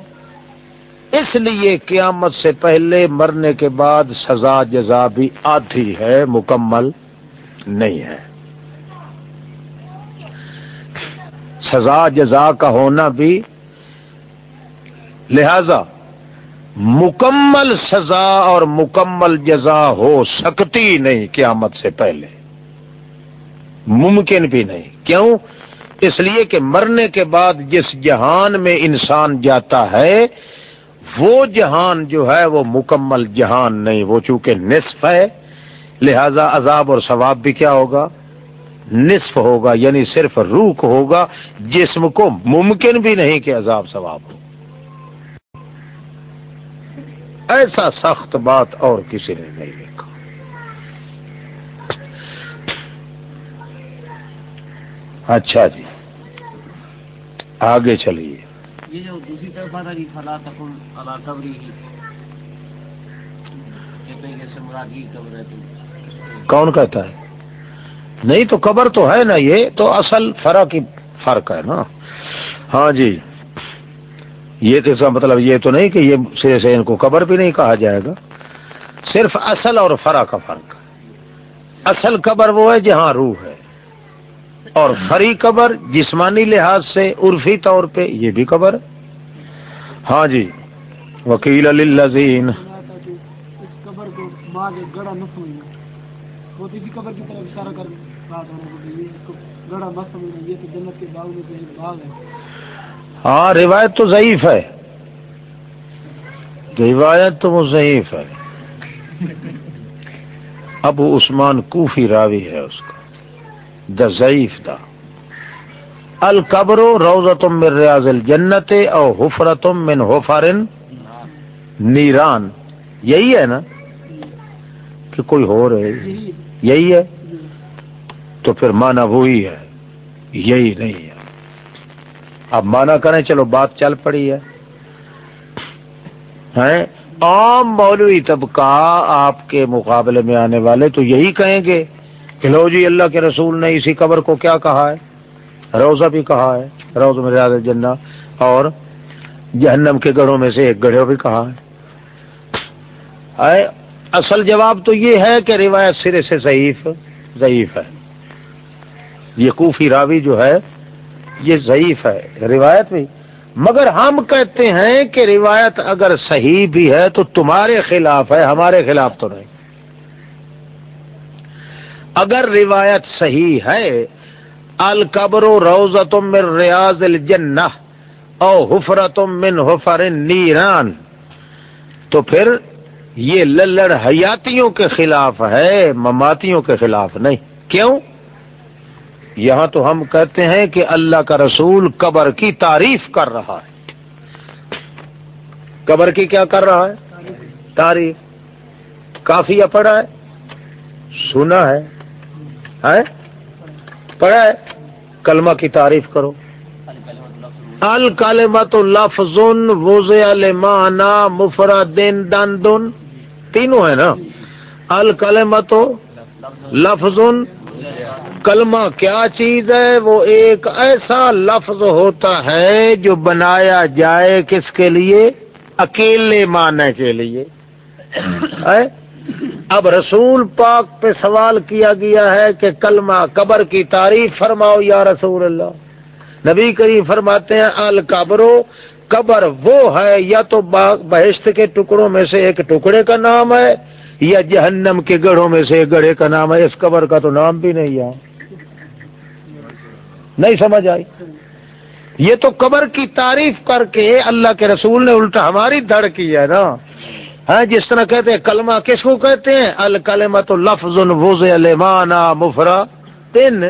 اس لیے قیامت سے پہلے مرنے کے بعد سزا جزا بھی آدھی ہے، مکمل نہیں ہے۔ سزا جزا کا ہونا بھی لہذا مکمل سزا اور مکمل جزا ہو سکتی نہیں قیامت سے پہلے۔ ممکن بھی نہیں۔ کیوں؟ اس لیے کہ مرنے کے بعد جس جہان میں انسان جاتا ہے وہ جہان جو ہے وہ مکمل جہان نہیں، وہ چونکہ نصف ہے، لہذا عذاب اور ثواب بھی کیا ہوگا؟ نصف ہوگا یعنی صرف روح ہوگا، جسم کو ممکن بھی نہیں کہ عذاب ثواب ہو۔ ایسا سخت بات اور کسی نے نہیں لکھا اچھا جی آگے چلیے۔ یہ جو دوسری طرف آتا جی فلا تکن علا قبری کہتے ہیں کہ مراد یہ قبر ہے تو۔ کون کہتا ہے؟ نہیں تو قبر تو ہے نا یہ، تو اصل فرق ہی فرق ہے نا۔ ہاں جی۔ یہ تو اس کا مطلب یہ تو نہیں کہ یہ سرے سے ان کو قبر بھی نہیں کہا جائے گا۔ صرف اصل اور فرا کا فرق۔ اصل قبر وہ ہے جہاں روح ہے۔ اور فری قبر جسمانی لحاظ سے عرفی طور پہ یہ بھی قبر ہاں جی۔ وکیل للذین۔ ہاں روایت تو ضعیف ہے۔ روایت تو وہ ضعیف ہے۔ ابو عثمان کوفی راوی ہے اس کا۔ دا ضعیف دا. القبر روزتم من ریاض الجنت او حفرتم من حفرن نیران. یہی ہے نا کہ کوئی ہو رہے یہی ہے تو پھر مانا وہی ہے. یہی نہیں ہے. اب مانا کریں چلو بات چل پڑی ہے. عام مولوی طبقہ آپ کے مقابلے میں آنے والے تو یہی کہیں گے. کہ لو جی اللہ کے رسول نے اسی قبر کو کیا کہا ہے؟ روزہ بھی کہا ہے روز میں زیادہ جنا اور جہنم کے گڑھوں میں سے ایک گڑھوں بھی کہا ہے۔ اے، اصل جواب تو یہ ہے کہ روایت سرے سے ضعیف ضعیف ہے۔ یہ کوفی راوی جو ہے یہ ضعیف ہے روایت بھی۔ مگر ہم کہتے ہیں کہ روایت اگر صحیح بھی ہے تو تمہارے خلاف ہے ہمارے خلاف تو نہیں۔ اگر روایت صحیح ہے، القبر روزتم من ریاض الجنہ او حفرتم من حفر نیران تو پھر یہ للڑ حیاتیوں کے خلاف ہے، مماتیوں کے خلاف نہیں۔ کیوں؟ یہاں تو ہم کہتے ہیں کہ اللہ کا رسول قبر کی تعریف کر رہا ہے۔ قبر کی کیا کر رہا ہے؟ تعریف۔ کافی پڑھا ہے، سنا ہے۔ پڑھا ہے؟ کلمہ کی تعریف کرو۔ الکلمت لفظ وضع لمانا مفردن دندن۔ تینوں ہے نا؟ الکلمت لفظ کلمہ کیا چیز ہے؟ وہ ایک ایسا لفظ ہوتا ہے جو بنایا جائے کس کے لیے؟ اکیلے معنی کے لیے۔ اب رسول پاک پہ سوال کیا گیا ہے کہ کلمہ قبر کی تعریف فرماؤ یا رسول اللہ۔ نبی کریم فرماتے ہیں القبرو قبر وہ ہے یا تو بہشت کے ٹکڑوں میں سے ایک ٹکڑے کا نام ہے، یا جہنم کے گڑھوں میں سے ایک گڑھے کا نام ہے، اس قبر کا تو نام بھی نہیں ہے نہیں سمجھ آئی۔ یہ تو قبر کی تعریف کر کے اللہ کے رسول نے الٹا ہماری دھڑ کی ہے نا۔ ہاں جس طرح کہتے ہیں، کلمہ کس کو کہتے ہیں؟ الکلمہ تو لفظ وز المانا مفرا۔ تین،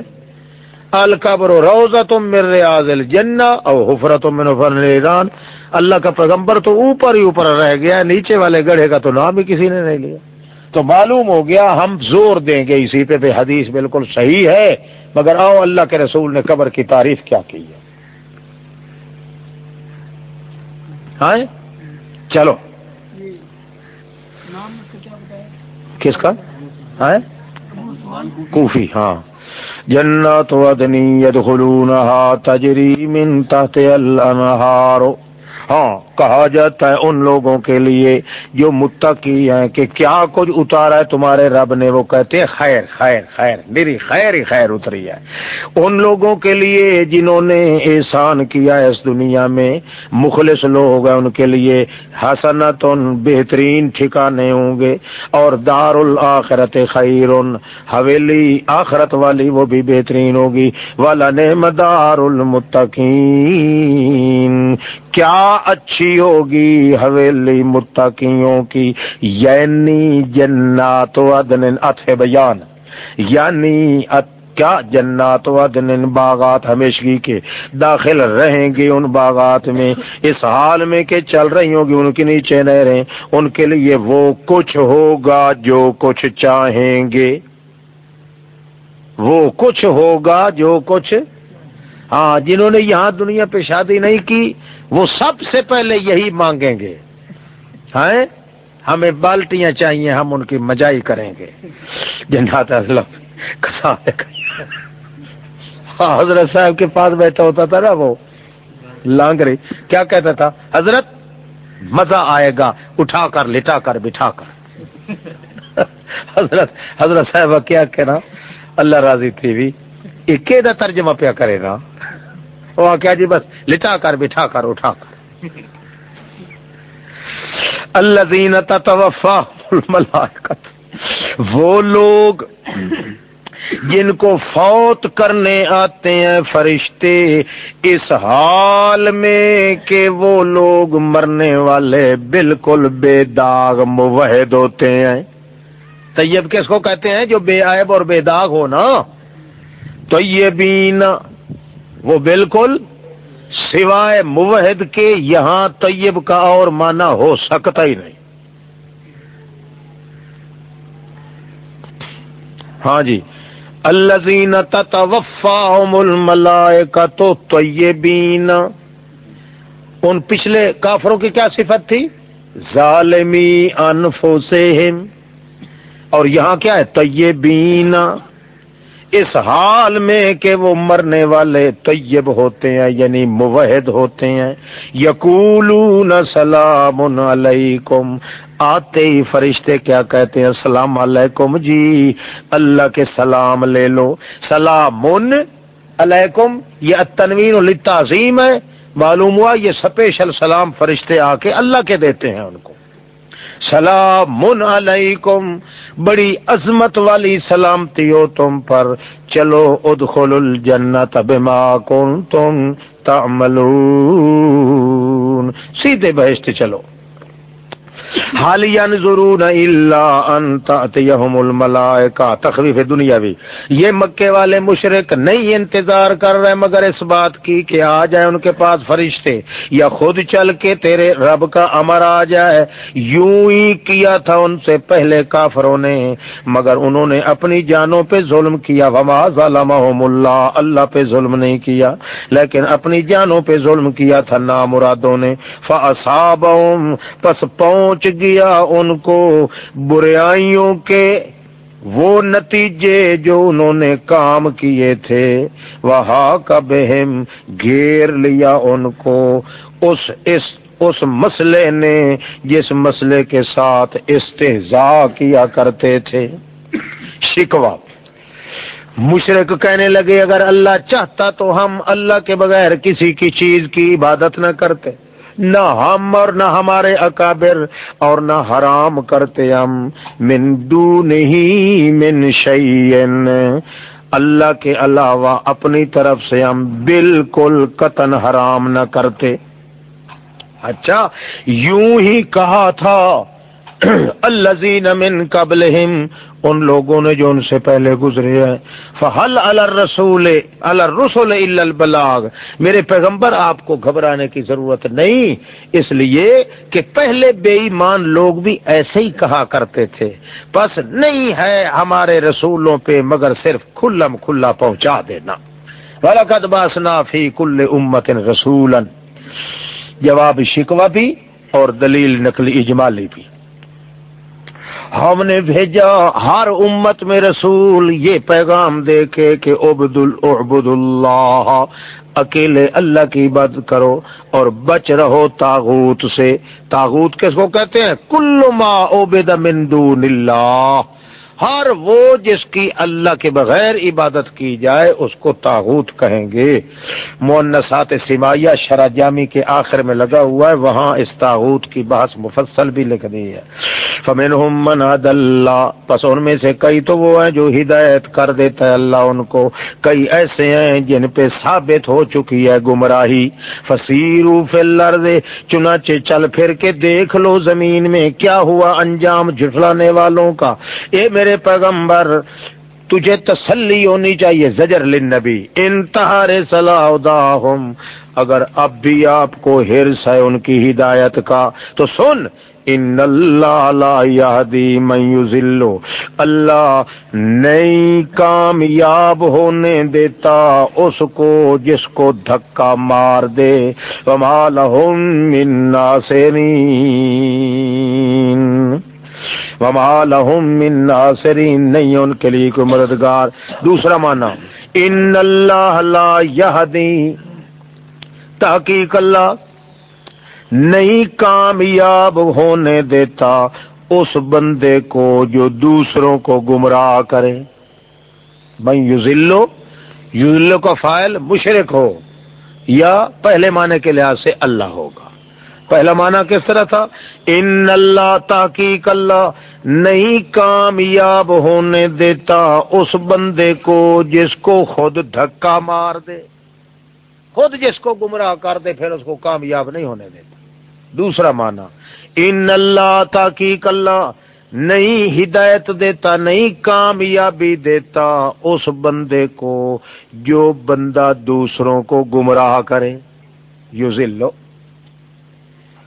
القبر روزہ تم مر ریاض الجنہ اور حفرت من حفر ایران اللہ کا پیغمبر تو اوپر ہی اوپر رہ گیا نیچے والے گڑھے کا تو نام ہی کسی نے نہیں لیا۔ تو معلوم ہو گیا، ہم زور دیں گے اسی پہ بھی حدیث بالکل صحیح ہے۔ مگر آؤ، اللہ کے رسول نے قبر کی تعریف کیا کی ہے؟ ہاں چلو یہ نام اس کا کیا بتایا کس کا؟ ہاں؟ کوفی ہاں۔ جنت ودنی يدخلونها تجری من تحت الانہار۔ ہاں کہا جاتا ہے ان لوگوں کے لیے جو متقی ہیں کہ کیا کچھ اتارا ہے تمہارے رب نے، وہ کہتے ہیں خیر خیر خیر، میری خیر ہی خیر اتری ہے۔ ان لوگوں کے لیے جنہوں نے احسان کیا ہے اس دنیا میں، مخلص لوگ ہیں ان کے لیے حسنت بہترین ٹھکانے ہوں گے اور دار الآخرت خیر حویلی، آخرت والی وہ بھی بہترین ہوگی۔ والا نعم دار المتقین کیا اچھی ہوگی حویلی متقیوں کی؟ یعنی جنات عدن اتھ بیان۔ یعنی ات کیا جنات عدن باغات ہمیشگی کے داخل رہیں گے ان باغات میں؟ اس حال میں کہ چل رہی ہوگی ان کے نیچے نہریں ان کے لیے وہ کچھ ہوگا جو کچھ چاہیں گے۔ وہ کچھ ہوگا جو کچھ ہاں جنہوں نے یہاں دنیا پہ شادی نہیں کی وہ سب سے پہلے یہی مانگیں گے۔ ہیں ہمیں بالٹیاں چاہیے، ہم ان کی مجائی کریں گے۔ جنات ہاں، حضرت صاحب کے پاس بیٹھا ہوتا تھا نا وہ، لانگری۔ کیا کہتا تھا؟ حضرت، مزہ آئے گا، اٹھا کر، لٹا کر، بٹھا کر۔ حضرت حضرت صاحب، کیا کہنا؟ اللہ راضی تھی بھی۔ ایک ترجمہ پیا کرے گا وہ کیا جی بس لٹا کر بٹھا کر اٹھا کر۔ اللہ دین توفا وہ لوگ جن کو فوت کرنے آتے ہیں فرشتے، اس حال میں کہ وہ لوگ مرنے والے بالکل بے داغ موحد ہوتے ہیں۔ طیب کس کو کہتے ہیں جو بے عیب اور بے داغ ہو نا؟ طیبین۔ وہ بالکل سوائے موحد کے یہاں طیب کا اور مانا ہو سکتا ہی نہیں۔ ہاں جی۔ الزین تتوفاہم الملائکہ طیبین۔ ان پچھلے کافروں کی کیا صفت تھی؟ ظالمی انفسہم۔ اور یہاں کیا ہے؟ طیبین۔ اس حال میں کہ وہ مرنے والے طیب ہوتے ہیں یعنی موحد ہوتے ہیں۔ یقولون سلام علیکم۔ آتے ہی فرشتے کیا کہتے ہیں؟ السلام علیکم جی اللہ کے سلام لے لو۔ سلام علیکم، یہ تنوین لتعظیم ہے۔ معلوم ہوا یہ سپیشل سلام فرشتے آ کے اللہ کے دیتے ہیں ان کو۔ سلام علیکم۔ بڑی عظمت والی سلامتی ہو تم پر۔ چلو ادخل الجنت بما کنتم تعملون۔ سیدھے بہشت چلو۔ حال ينظرون الا ان تاتيهم الملائکہ، تخویف دنیاوی۔ یہ مکے والے مشرک نہیں انتظار کر رہے مگر اس بات کی کہ آ جائے ان کے پاس فرشتے یا خود چل کے تیرے رب کا امر آ جائے۔ یوں ہی کیا تھا ان سے پہلے کافروں نے، مگر انہوں نے اپنی جانوں پہ ظلم کیا۔ وما ظلمهم اللہ اللہ پہ ظلم نہیں کیا، لیکن اپنی جانوں پہ ظلم کیا تھا نامرادوں نے۔ فاصابهم پس پہنچ گیا ان کو بریائیوں کے وہ نتیجے جو انہوں نے کام کیے تھے۔ وہاں کا بہم گھیر لیا ان کو۔ اس اس اس مسئلے نے جس مسئلے کے ساتھ استحضا کیا کرتے تھے۔ شکوا مشرق کہنے لگے، اگر اللہ چاہتا تو ہم اللہ کے بغیر کسی کی چیز کی عبادت نہ کرتے۔ نہ ہم اور نہ ہمارے اکابر اور نہ حرام کرتے ہم۔ من دون ہی من شیئن۔ اللہ کے علاوہ اپنی طرف سے ہم بالکل قطن حرام نہ کرتے۔ اچھا یوں ہی کہا تھا۔ [CLEARS THROAT] الذین من قبلہم، ان لوگوں نے جو ان سے پہلے گزرے ہیں۔ فہل الرسول الرسول الا البلاغ۔ میرے پیغمبر، آپ کو گھبرانے کی ضرورت نہیں۔ اس لیے کہ پہلے بے ایمان لوگ بھی ایسے ہی کہا کرتے تھے۔ بس نہیں ہے ہمارے رسولوں پہ مگر صرف کھلم کھلا پہنچا دینا۔ وَلَقَدْ بَاسْنَا فِي كُلِّ أُمَّةٍ رَسُولًا۔ جواب شکوہ بھی اور دلیل نقلی اجمالی بھی۔ ہم نے بھیجا ہر امت میں رسول، یہ پیغام دے کے کہ عبد العبد اللہ، اکیلے اللہ کی عبادت کرو اور بچ رہو تاغوت سے۔ تاغوت کس کو کہتے ہیں؟ کل ما عبد من دون اللہ۔ ہر وہ جس کی اللہ کے بغیر عبادت کی جائے، اس کو تاغوت کہیں گے۔ مونسات سمایہ شرح جامی کے آخر میں لگا ہوا ہے، وہاں اس تاغوت کی بحث مفصل بھی لکھ دی ہے۔ فمن من اللہ پس ان میں سے کئی تو وہ ہیں جو ہدایت کر دیتا ہے اللہ ان کو۔ کئی ایسے ہیں جن پہ ثابت ہو چکی ہے گمراہی۔ فصیرو فی الارض چنانچہ چل پھر کے دیکھ لو زمین میں کیا ہوا انجام جھٹلانے والوں کا۔ اے میرے پیغمبر، تجھے تسلی ہونی چاہیے زجر لنبی انتہار صلاح اگر اب بھی آپ کو ہرس ہے ان کی ہدایت کا، تو سن، ان اللہ لا یہدی من یذلو اللہ نئی کامیاب ہونے دیتا، اس کو جس کو دھکا مار دے۔ وما لهم من ناصرین۔ وما لهم من ناصرین، نہیں ان کے لیے کوئی مددگار۔ دوسرا معنی، ان اللہ لا یہدی، تحقیق اللہ نہیں کامیاب ہونے دیتا اس بندے کو جو دوسروں کو گمراہ کرے۔ بھائی یوزلو یوزلو کا فائل مشرق ہو، یا پہلے معنی کے لحاظ سے اللہ ہوگا۔ پہلا معنی کس طرح تھا؟ ان اللہ تحقیق اللہ، نہیں کامیاب ہونے دیتا اس بندے کو جس کو خود دھکا مار دے۔ خود جس کو گمراہ کر دے، پھر اس کو کامیاب نہیں ہونے دیتا۔ دوسرا معنی، ان اللہ تحقیق اللہ، نہیں ہدایت دیتا، نہیں کامیابی دیتا اس بندے کو جو بندہ دوسروں کو گمراہ کرے۔ یو ذلو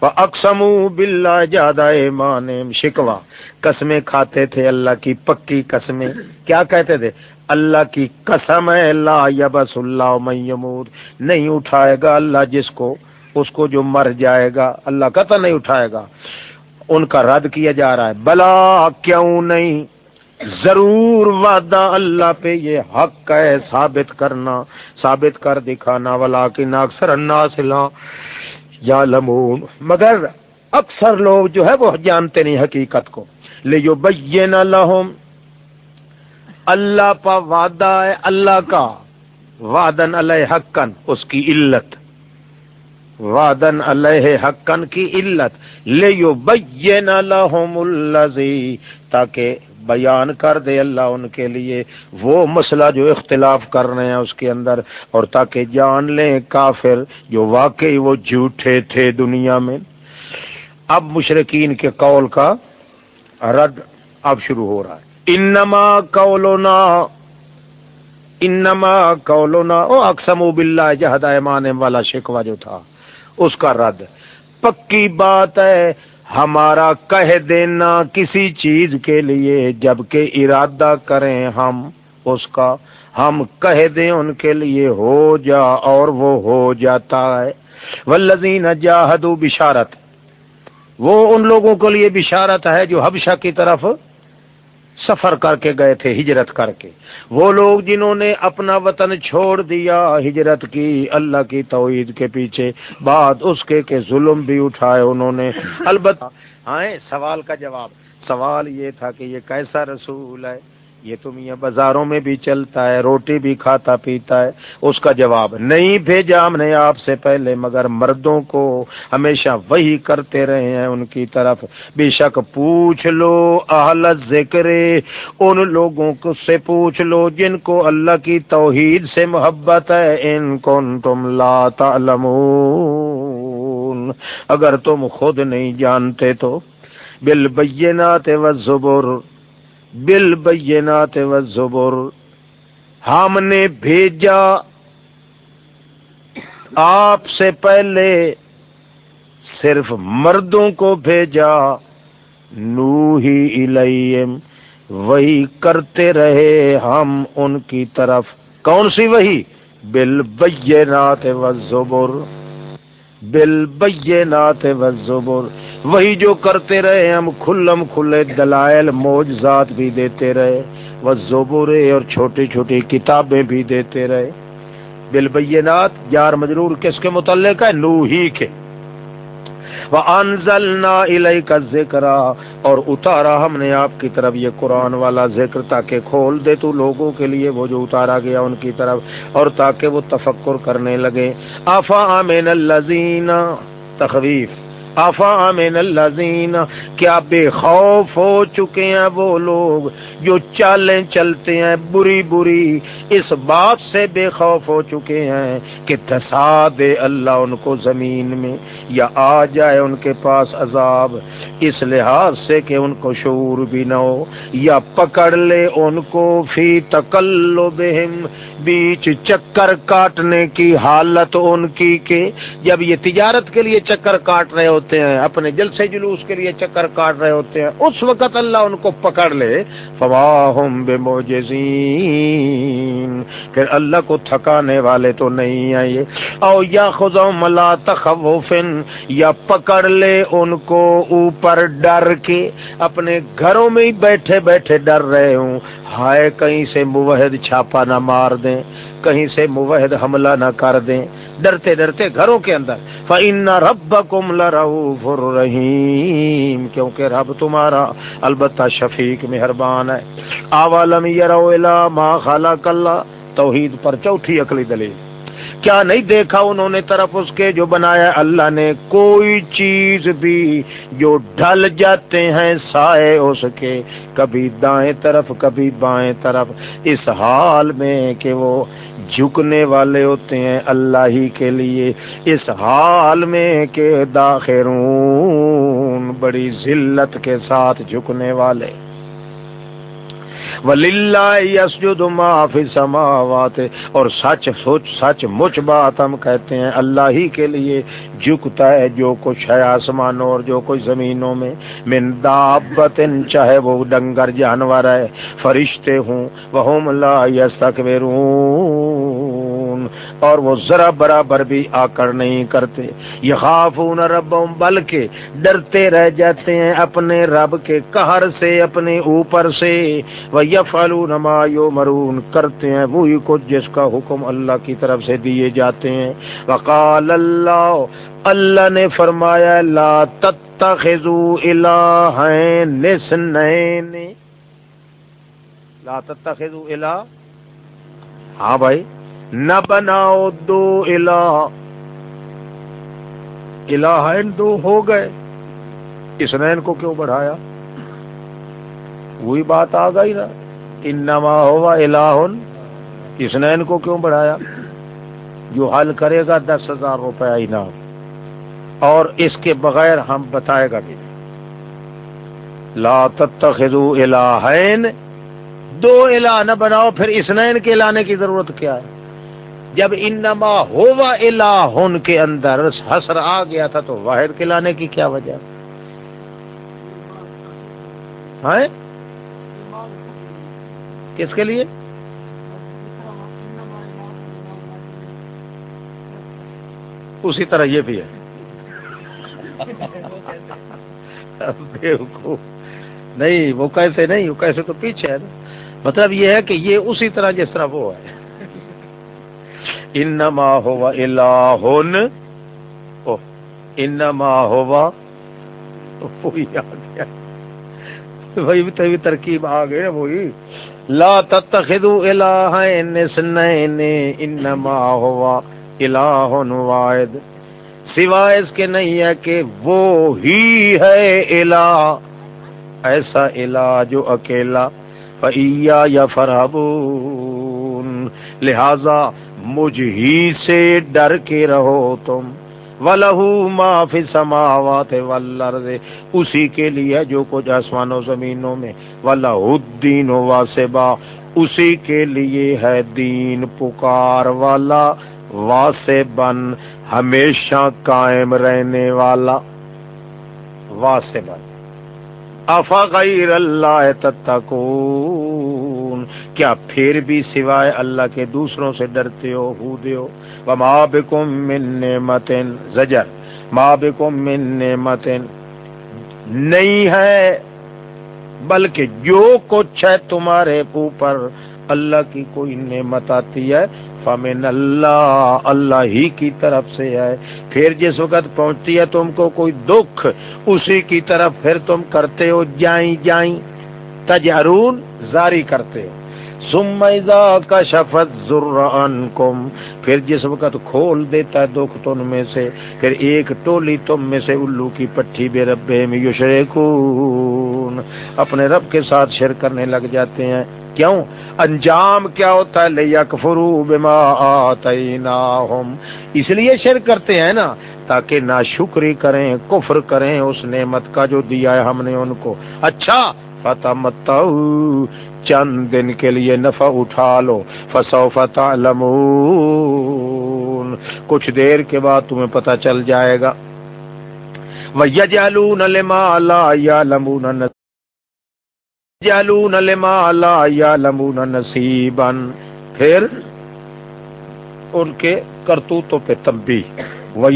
اکسم بلا جادہ مان شکوا قسمیں کھاتے تھے اللہ کی، پکی قسمیں۔ کیا کہتے تھے؟ اللہ کی قسم ہے اللہ یا بس اللہ میمور نہیں اٹھائے گا اللہ جس کو، اس کو جو مر جائے گا۔ اللہ قطع نہیں اٹھائے گا۔ ان کا رد کیا جا رہا ہے۔ بلا، کیوں نہیں؟ ضرور وعدہ اللہ پہ یہ حق ہے ثابت کرنا، ثابت کر دکھانا۔ والا کی ناکسر الناسلا یا لمون مگر اکثر لوگ جو ہے وہ جانتے نہیں حقیقت کو۔ لے جو بینا لہم۔ اللہ پا وعدہ ہے، اللہ کا۔ وعدن علیہ حقن اس کی علت۔ وادن علیہ حقن کی علت۔ لے لهم الذی، تاکہ بیان کر دے اللہ ان کے لیے۔ وہ مسئلہ جو اختلاف کر رہے ہیں اس کے اندر، اور تاکہ جان لیں کافر جو واقعی وہ جھوٹے تھے دنیا میں۔ اب مشرقین کے قول کا رد اب شروع ہو رہا ہے۔ انما قولنا انما قولنا، او اقسم باللہ، جہد ایمان والا شکوہ جو تھا، اس کا رد۔ پکی بات ہے ہمارا کہہ دینا کسی چیز کے لیے جبکہ ارادہ کریں ہم اس کا، ہم کہہ دیں ان کے لیے ہو جا اور وہ ہو جاتا ہے۔ ولزین جاہدو بشارت۔ وہ ان لوگوں کے لیے بشارت ہے جو حبشہ کی طرف سفر کر کے گئے تھے، ہجرت کر کے۔ وہ لوگ جنہوں نے اپنا وطن چھوڑ دیا، ہجرت کی، اللہ کی توحید کے پیچھے۔ بعد اس کے کہ ظلم بھی اٹھائے انہوں نے۔ البتہ آئے سوال کا جواب۔ سوال یہ تھا کہ یہ کیسا رسول ہے؟ یہ تم یہ بازاروں میں بھی چلتا ہے، روٹی بھی کھاتا پیتا ہے۔ اس کا جواب، نہیں بھیجا ہم نے آپ سے پہلے، مگر مردوں کو ہمیشہ وہی کرتے رہے ہیں ان کی طرف۔ بے شک پوچھ لو اہل ذکر، ان لوگوں کو سے پوچھ لو جن کو اللہ کی توحید سے محبت ہے۔ ان کو تم لا تعلمون۔ اگر تم خود نہیں جانتے تو بالبینات والزبر بالبینات والزبر ہم نے بھیجا آپ سے پہلے صرف مردوں کو بھیجا۔ نو ہی وہی کرتے رہے ہم ان کی طرف۔ کون سی وہی؟ بل بینات و زبر۔ وہی جو کرتے رہے ہم، کھلم کھلے دلائل موجزات بھی دیتے رہے، وہ زبرے اور چھوٹی چھوٹی کتابیں بھی دیتے رہے۔ بل بینات یار مجرور کس کے متعلق ہے؟ نو ہی کے۔ انزل کا ذکر اور اتارا ہم نے آپ کی طرف یہ قرآن والا ذکر تاکہ کھول دے تو لوگوں کے لیے وہ جو اتارا گیا ان کی طرف، اور تاکہ وہ تفکر کرنے لگے آفا امین الزین تخویف۔ آفا الزین کیا بے خوف ہو چکے ہیں وہ لوگ؟ جو چالیں چلتے ہیں بری بری، اس بات سے بے خوف ہو چکے ہیں کہ دسا دے اللہ ان کو زمین میں یا آ جائے ان کے پاس عذاب، اس لحاظ سے کہ ان کو شعور بھی نہ ہو یا پکڑ لے ان کو فی تکلو بہم بیچ چکر کاٹنے کی حالت ان کی کہ جب یہ تجارت کے لیے چکر کاٹ رہے ہوتے ہیں، اپنے جلسے جلوس کے لیے چکر کاٹ رہے ہوتے ہیں، اس وقت اللہ ان کو پکڑ لے فواہم بے پھر اللہ کو تھکانے والے تو نہیں ہیں یہ او یا خزو ملا تخوفن، یا پکڑ لے ان کو اوپر ڈر کے۔ اپنے گھروں میں ہی بیٹھے بیٹھے ڈر رہے ہوں۔ ہائے کہیں سے موحد چھاپا نہ مار دیں۔ کہیں سے موحد حملہ نہ کر دیں۔ ڈرتے ڈرتے گھروں کے اندر۔ فن رب کم رحیم کیونکہ رب تمہارا البتہ شفیق، مہربان ہے۔ اولم یرو ما خلق اللہ توحید پر چوتھی عقلی دلیل۔ کیا نہیں دیکھا انہوں نے طرف اس کے جو بنایا؟ اللہ نے کوئی چیز بھی جو ڈھل جاتے ہیں سائے اس کے۔ کبھی دائیں طرف، کبھی بائیں طرف۔ اس حال میں کہ وہ جھکنے والے ہوتے ہیں اللہ ہی کے لیے۔ اس حال میں کہ داخرون بڑی ذلت کے ساتھ جھکنے والے۔ یسجد ما فی سماوات اور سچ سوچ، سچ مچ بات ہم کہتے ہیں اللہ ہی کے لیے۔ جھکتا ہے جو کچھ ہے آسمانوں اور جو کچھ زمینوں میں۔ من دابت چاہے وہ ڈنگر جانور ہے۔ فرشتے ہوں وہ لا یستکبرون اور وہ ذرا برابر بھی آکر نہیں کرتے۔ یہ خافون رب بلکہ ڈرتے رہ جاتے ہیں اپنے رب کے قہر سے، اپنے اوپر سے۔ وہ یفعلون ما یؤمرون کرتے ہیں وہی کچھ جس کا حکم اللہ کی طرف سے دیے جاتے ہیں۔ وقال اللہ اللہ نے فرمایا، لا تتخذوا الہین نسنین۔ لا تتخذوا الہ ہاں بھائی، نہ بناؤ دو الہ الہین دو ہو گئے۔ اسنین کو کیوں بڑھایا؟ وہی بات آ گئی نا۔ انما ہوا الہن اسنین کو کیوں بڑھایا؟ جو حل کرے گا دس ہزار روپے انعام اور اس کے بغیر ہم بتائے گا بھی لا تتخذوا الہین۔ دو الہ نہ بناؤ، پھر اسنین کے لانے کی ضرورت کیا ہے؟ جب انما ہوا الہن کے اندر حسر آ گیا تھا تو واحد کے لانے کی کیا وجہ؟ ہے کس کے لیے؟ اسی طرح یہ بھی ہے۔ نہیں، وہ کیسے نہیں، وہ کیسے تو پیچھے ہے مطلب یہ ہے کہ یہ اسی طرح جس طرح وہ ہے۔ انما ہوا الہن۔ انما ہوا۔ وہی آ گیا وہی تبھی ترکیب آ گئے وہی۔ لا تتخذوا الہین اثنین انما ہوا الہ واحد. سوائے اس کے نہیں ہے کہ وہ ہی ہے الہ ایسا الہ جو اکیلا فیا یا فرحبون لہذا مجھ ہی سے ڈر کے رہو تم۔ ولہ معاف فی سماوات والارض اسی کے لیے جو کچھ آسمان و زمینوں میں ولہ الدین واسبا، اسی کے لیے ہے دین پکار والا واسبن ہمیشہ قائم رہنے والا واسبن افا غیر اللہ تتقون۔ کیا پھر بھی سوائے اللہ کے دوسروں سے ڈرتے ہو ہو؟ دیو وما بکم من نعمت زجر، ما بکم من نعمت نہیں ہے، بلکہ جو کچھ ہے تمہارے اوپر اللہ کی کوئی نعمت آتی ہے فمن اللہ اللہ ہی کی طرف سے ہے۔ پھر جس وقت پہنچتی ہے تم کو کوئی دکھ، اسی کی طرف پھر تم کرتے ہو، جائیں جائیں۔ تجارون زاری کرتے ہو۔ کا شفت ذران کم پھر جس وقت کھول دیتا ہے دکھ تم میں سے، پھر ایک ٹولی تم میں سے الو کی پٹھی بے رب میں یشرکون۔ اپنے رب کے ساتھ شیر کرنے لگ جاتے ہیں۔ کیوں؟ انجام کیا ہوتا ہے؟ لیا کفرو بما آتیناہم۔ اس لیے شیر کرتے ہیں نا، تاکہ نہ شکری کریں، کفر کریں اس نعمت کا جو دیا ہے ہم نے ان کو۔ اچھا فتح مت چند دن کے لیے نفع اٹھا لو۔ فسو فتح کچھ دیر کے بعد تمہیں پتہ چل جائے گا۔ وہ یجالون لما لا یا لمون جالون لما لا یا لمون نصیبن پھر ان کے کرتوتوں پہ تمبی وہ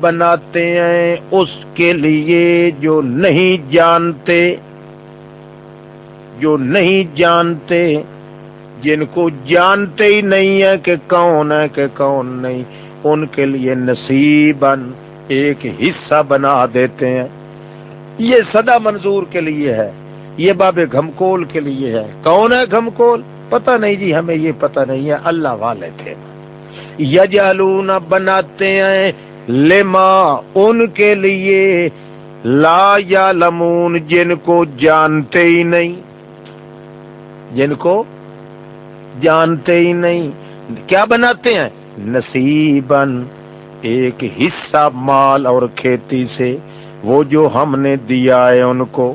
بناتے ہیں اس کے لیے جو نہیں جانتے، جو نہیں جانتے، جن کو جانتے ہی نہیں ہے کہ کون ہے، کہ کون نہیں، ان کے لیے نصیبن ایک حصہ بنا دیتے ہیں۔ یہ سدا منظور کے لیے ہے۔ یہ باب گھمکول کے لیے ہے۔ کون ہے گھمکول؟ پتہ نہیں جی ہمیں یہ پتہ نہیں ہے۔ اللہ والے تھے۔ یجالون بناتے ہیں لما، ان کے لیے۔ لا یا لمون جن کو جانتے ہی نہیں۔ جن کو جانتے ہی نہیں۔ کیا بناتے ہیں؟ نصیبن ایک حصہ مال اور کھیتی سے۔ وہ جو ہم نے دیا ہے ان کو۔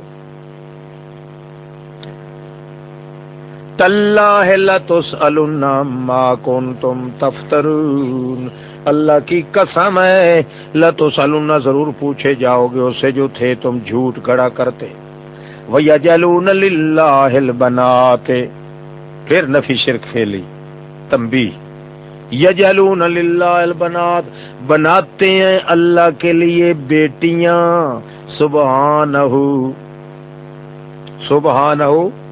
ما کون تم تفتر اللہ کی قسم ہے لتس ضرور پوچھے جاؤ گے اسے جو تھے تم جھوٹ گڑا کرتے۔ وَيَجَلُونَ لِلَّهِ الْبَنَاتِ۔ پھر نفی شرک پھیلی۔ تمبی یجلون للہ البنات۔ بناتے ہیں اللہ کے لیے بیٹیاں۔ سبحانہ۔ سبحانہ۔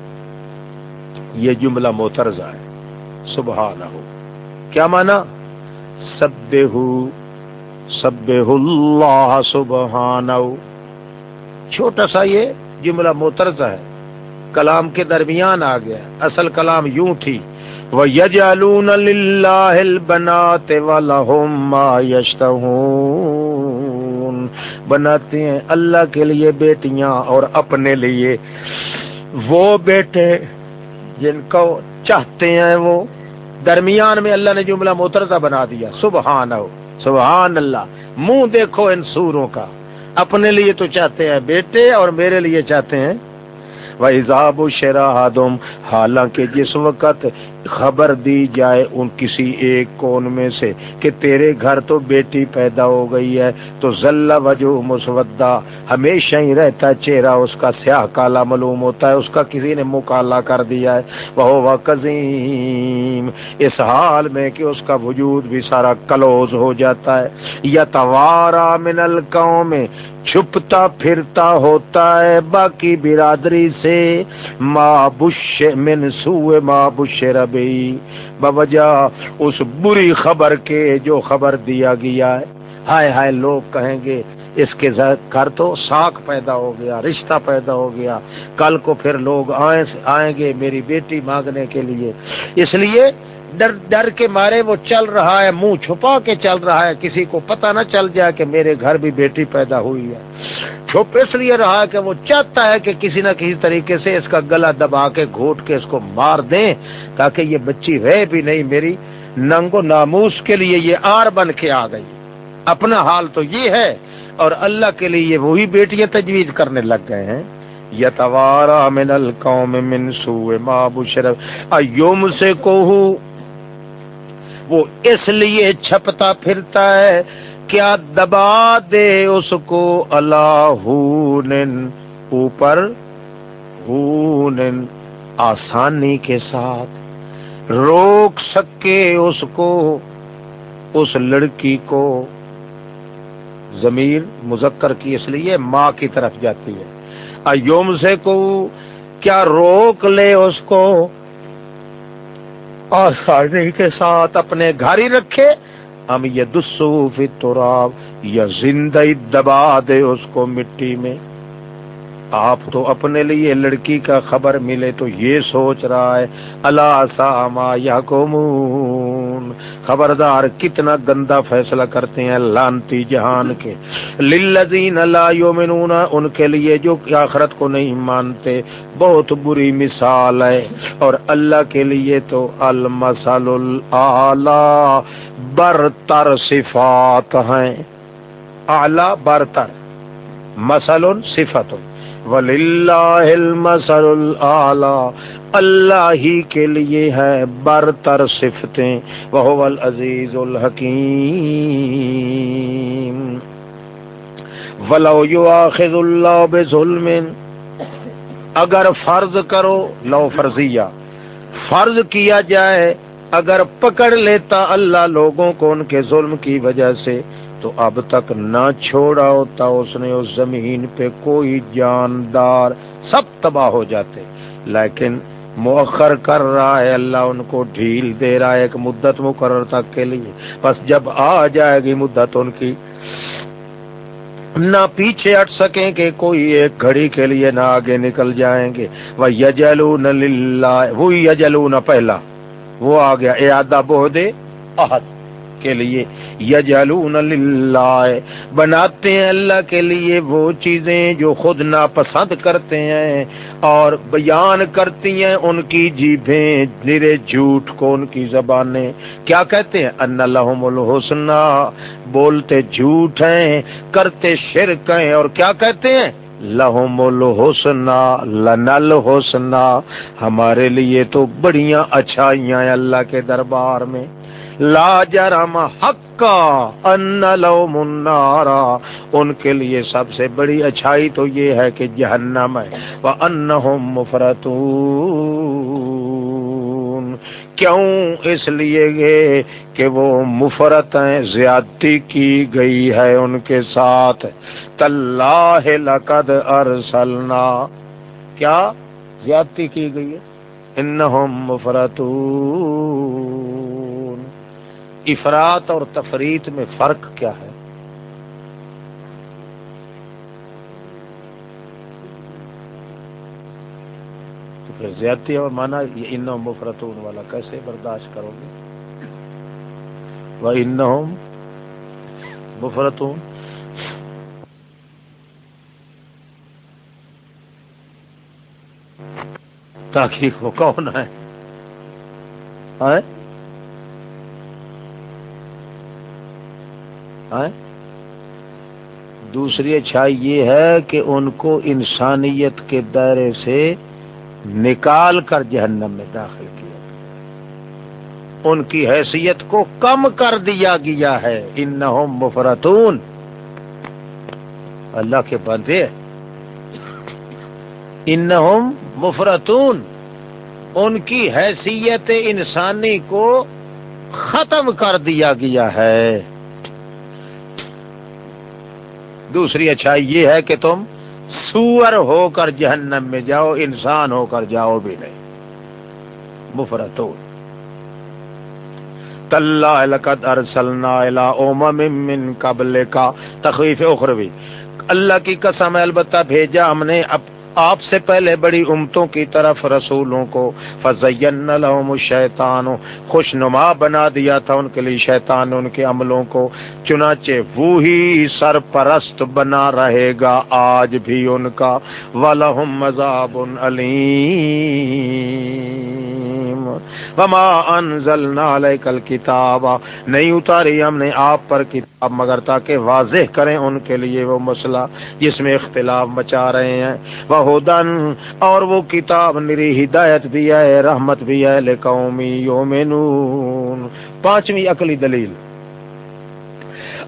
یہ جملہ موترزہ ہے۔ سبحانہ کیا مانا؟ سب سب اللہ سبحانہ چھوٹا سا یہ جملہ موترزہ ہے۔ کلام کے درمیان آ گیا۔ اصل کلام یوں تھی۔ وہ یجالون بنات بناتے ہیں اللہ کے لیے بیٹیاں اور اپنے لیے۔ وہ بیٹے جن کو چاہتے ہیں وہ، درمیان میں اللہ نے جملہ موترزہ بنا دیا سبحان سبحان اللہ منہ دیکھو ان سوروں کا، اپنے لیے تو چاہتے ہیں بیٹے اور میرے لیے چاہتے ہیں وَإِذَابُ شَرَاهَدُمْ حالانکہ جس وقت خبر دی جائے ان کسی ایک کون میں سے کہ تیرے گھر تو بیٹی پیدا ہو گئی ہے، تو ذلہ وجہ مسودہ ہمیشہ ہی رہتا ہے چہرہ، اس کا سیاہ کالا معلوم ہوتا ہے، اس کا کسی نے مکالا کر دیا ہے۔ وہ قزیم اس حال میں کہ اس کا وجود بھی سارا کلوز ہو جاتا ہے۔ یا توارا من القوم میں چھپتا پھرتا ہوتا ہے باقی برادری سے۔ ماں بش من سوئے بش ربی۔ بوجہ اس بری خبر کے جو خبر دیا گیا ہے۔ ہائے ہائے، لوگ کہیں گے، اس کے گھر تو ساکھ پیدا ہو گیا، رشتہ پیدا ہو گیا۔ کل کو پھر لوگ آئیں آئیں گے میری بیٹی مانگنے کے لیے۔ اس لیے ڈر ڈر کے مارے، وہ چل رہا ہے، منہ چھپا کے چل رہا ہے، کسی کو پتہ نہ چل جائے کہ میرے گھر بھی بیٹی پیدا ہوئی ہے۔ چھپ اس لیے رہا کہ وہ چاہتا ہے کہ کسی نہ کسی طریقے سے اس کا گلا دبا کے گھوٹ کے اس کو مار دیں، تاکہ یہ بچی رہے بھی نہیں میری۔ ننگو ناموس کے لیے یہ آر بن کے آ گئی۔ اپنا حال تو یہ ہے، اور اللہ کے لیے یہ وہی بیٹیاں تجویز کرنے لگ گئے ہیں۔ یتوارا من القوم من سوء ما بشرف ایوم سے کو وہ اس لیے چھپتا پھرتا ہے کیا دبا دے اس کو اللہ اوپر ہونن، آسانی کے ساتھ۔ روک سکے اس کو، اس لڑکی کو۔ ضمیر مذکر کی اس لیے ماں کی طرف جاتی ہے۔ ایوم سے کو، کیا روک لے اس کو؟ آسانی کے ساتھ اپنے گھر ہی رکھے۔ ہم یہ دسو تراب یا زندہ دبا دے اس کو مٹی میں۔ آپ تو اپنے لیے لڑکی کا خبر ملے تو یہ سوچ رہا ہے اللہ ساما یا خبردار، کتنا گندا فیصلہ کرتے ہیں لانتی جہان کے۔ للذین لا یومنون ان کے لیے جو آخرت کو نہیں مانتے۔ بہت بری مثال ہے۔ اور اللہ کے لیے تو المسل برتر صفات ہیں۔ اعلی، برتر۔ مسل صفت۔ وللہ المثل الاعلی اللہ ہی کے لیے ہے برتر صفتیں۔ وہ العزیز الحکیم ولو یواخذ اللہ بظلم۔ اگر فرض کرو، لو فرضیہ۔ فرض کیا جائے، اگر پکڑ لیتا اللہ لوگوں کو ان کے ظلم کی وجہ سے تو اب تک نہ چھوڑا ہوتا اس نے اس زمین پہ کوئی جاندار، سب تباہ ہو جاتے۔ لیکن مؤخر کر رہا ہے، اللہ ان کو ڈھیل دے رہا ہے ایک مدت مقرر تک کے لیے۔ بس جب آ جائے گی مدت، ان کی نہ پیچھے ہٹ سکیں کہ کوئی ایک گھڑی کے لیے نہ آگے نکل جائیں گے۔ وہ یجلون للہ وہ یجلون پہلا۔ وہ آ گیا اعادہ بہ دے احد۔ کے لیے یجلون للہ۔ بناتے ہیں اللہ کے لیے وہ چیزیں جو خود ناپسند کرتے ہیں اور بیان کرتی ہیں ان کی جیبیں نرے جھوٹ کو ان کی زبانیں۔ کیا کہتے ہیں؟ ان لہم الحسنہ۔ بولتے جھوٹ ہیں، کرتے شرک ہیں۔ اور کیا کہتے ہیں؟ لہم الحسنہ لنل حسنہ ہمارے لیے تو بڑیاں اچھائیاں اللہ کے دربار میں۔ لا جرم حق ان لو منارا ان کے لیے سب سے بڑی اچھائی تو یہ ہے کہ جہنم ہے۔ وہ ان مفرت کیوں اس لیے گے کہ وہ مفرت ہیں زیادتی کی گئی ہے ان کے ساتھ؟ تلاہ لقد ارسلنا۔ کیا زیادتی کی گئی ہے؟ انہم مفرتون افراد اور تفریت میں فرق کیا ہے؟ تو پھر زیادتی اور مانا یہ ان مفرتون والا کیسے برداشت کرو گے؟ وہ ان مفرتون تاکہ وہ کون ہے؟ دوسری اچھائی یہ ہے کہ ان کو انسانیت کے دائرے سے نکال کر جہنم میں داخل کیا ان کی حیثیت کو کم کر دیا گیا ہے۔ ان مفرتون اللہ کے بندے ان مفرتون ان کی حیثیت انسانی کو ختم کر دیا گیا ہے۔ دوسری اچھائی یہ ہے کہ تم سور ہو کر جہنم میں جاؤ، انسان ہو کر جاؤ بھی نہیں۔ مفرت قبل کا تخویف اخروی۔ اللہ کی قسم البتہ بھیجا ہم نے اب آپ سے پہلے بڑی امتوں کی طرف رسولوں کو فضین لهم الشیطان خوش نما بنا دیا تھا ان کے لیے شیطان ان کے عملوں کو، چنانچہ وہی سرپرست بنا رہے گا آج بھی ان کا ولہم مذاب علیم وما انزلنا علیک الکتاب نہیں اتاری ہم نے آپ پر کتاب، مگر تاکہ واضح کریں ان کے لیے وہ مسئلہ جس میں اختلاف مچا رہے ہیں۔ وہ ہدن اور وہ کتاب میری ہدایت بھی ہے، رحمت بھی ہے لقومی یومنون پانچویں عقلی دلیل۔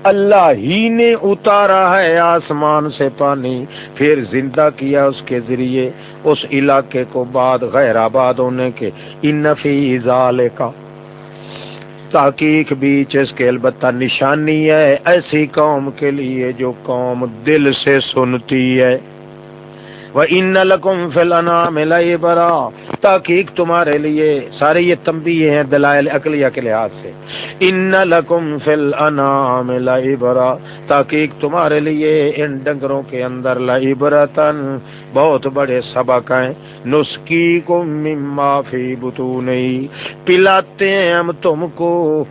اللہ ہی نے اتارا ہے آسمان سے پانی، پھر زندہ کیا اس کے ذریعے۔ اس علاقے کو بعد غیر آباد ہونے کے انفی ازالے کا تحقیق بیچ اس کے البتہ نشانی ہے، ایسی قوم کے لیے جو قوم دل سے سنتی ہے۔ وہ ان لکم فلانا ملا برا تحقیق تمہارے لیے سارے یہ تمبی ہیں دلائل اقلیہ کے لحاظ سے۔ ان لکم فل انام برا تحقیق تمہارے لیے ان ڈنگروں کے اندر لبرتن بہت بڑے سبق ہیں۔ نسخی کو مما فی بتو نہیں پلاتے ہیں ہم تم کو۔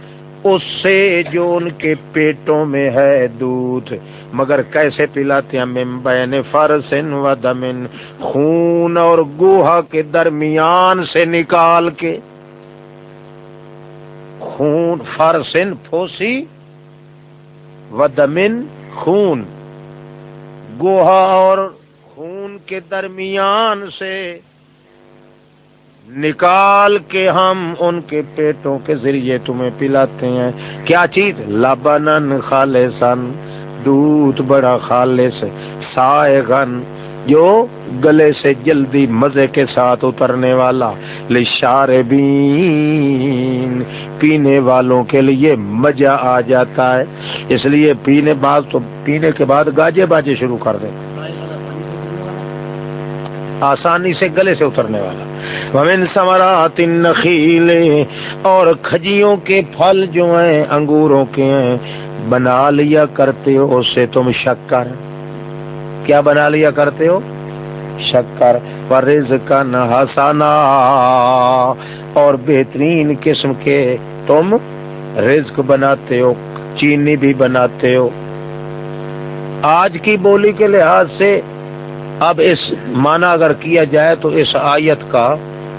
اس سے جو ان کے پیٹوں میں ہے دودھ۔ مگر کیسے پلاتے ہیں ممبین فرسن و دمن خون اور گوہا کے درمیان سے نکال کے۔ خون فرسن پھوسی و دمن خون۔ گوہا اور کے درمیان سے نکال کے ہم ان کے پیٹوں کے ذریعے تمہیں پلاتے ہیں۔ کیا چیز؟ لبنن خالصن دودھ بڑا خالص سائغن جو گلے سے جلدی مزے کے ساتھ اترنے والا۔ لشار پینے والوں کے لیے مزہ آ جاتا ہے۔ اس لیے پینے بعد تو پینے کے بعد گاجے باجے شروع کر دیں۔ آسانی سے گلے سے اترنے والا۔ ومن سمرات النخیل اور کھجیوں کے پھل جو ہیں، انگوروں کے ہیں، بنا لیا کرتے ہو اسے تم شکر۔ کیا بنا لیا کرتے ہو؟ شکر۔ پر کا نہ اور بہترین قسم کے تم رزق بناتے ہو، چینی بھی بناتے ہو۔ آج کی بولی کے لحاظ سے اب اس معنی اگر کیا جائے تو اس آیت کا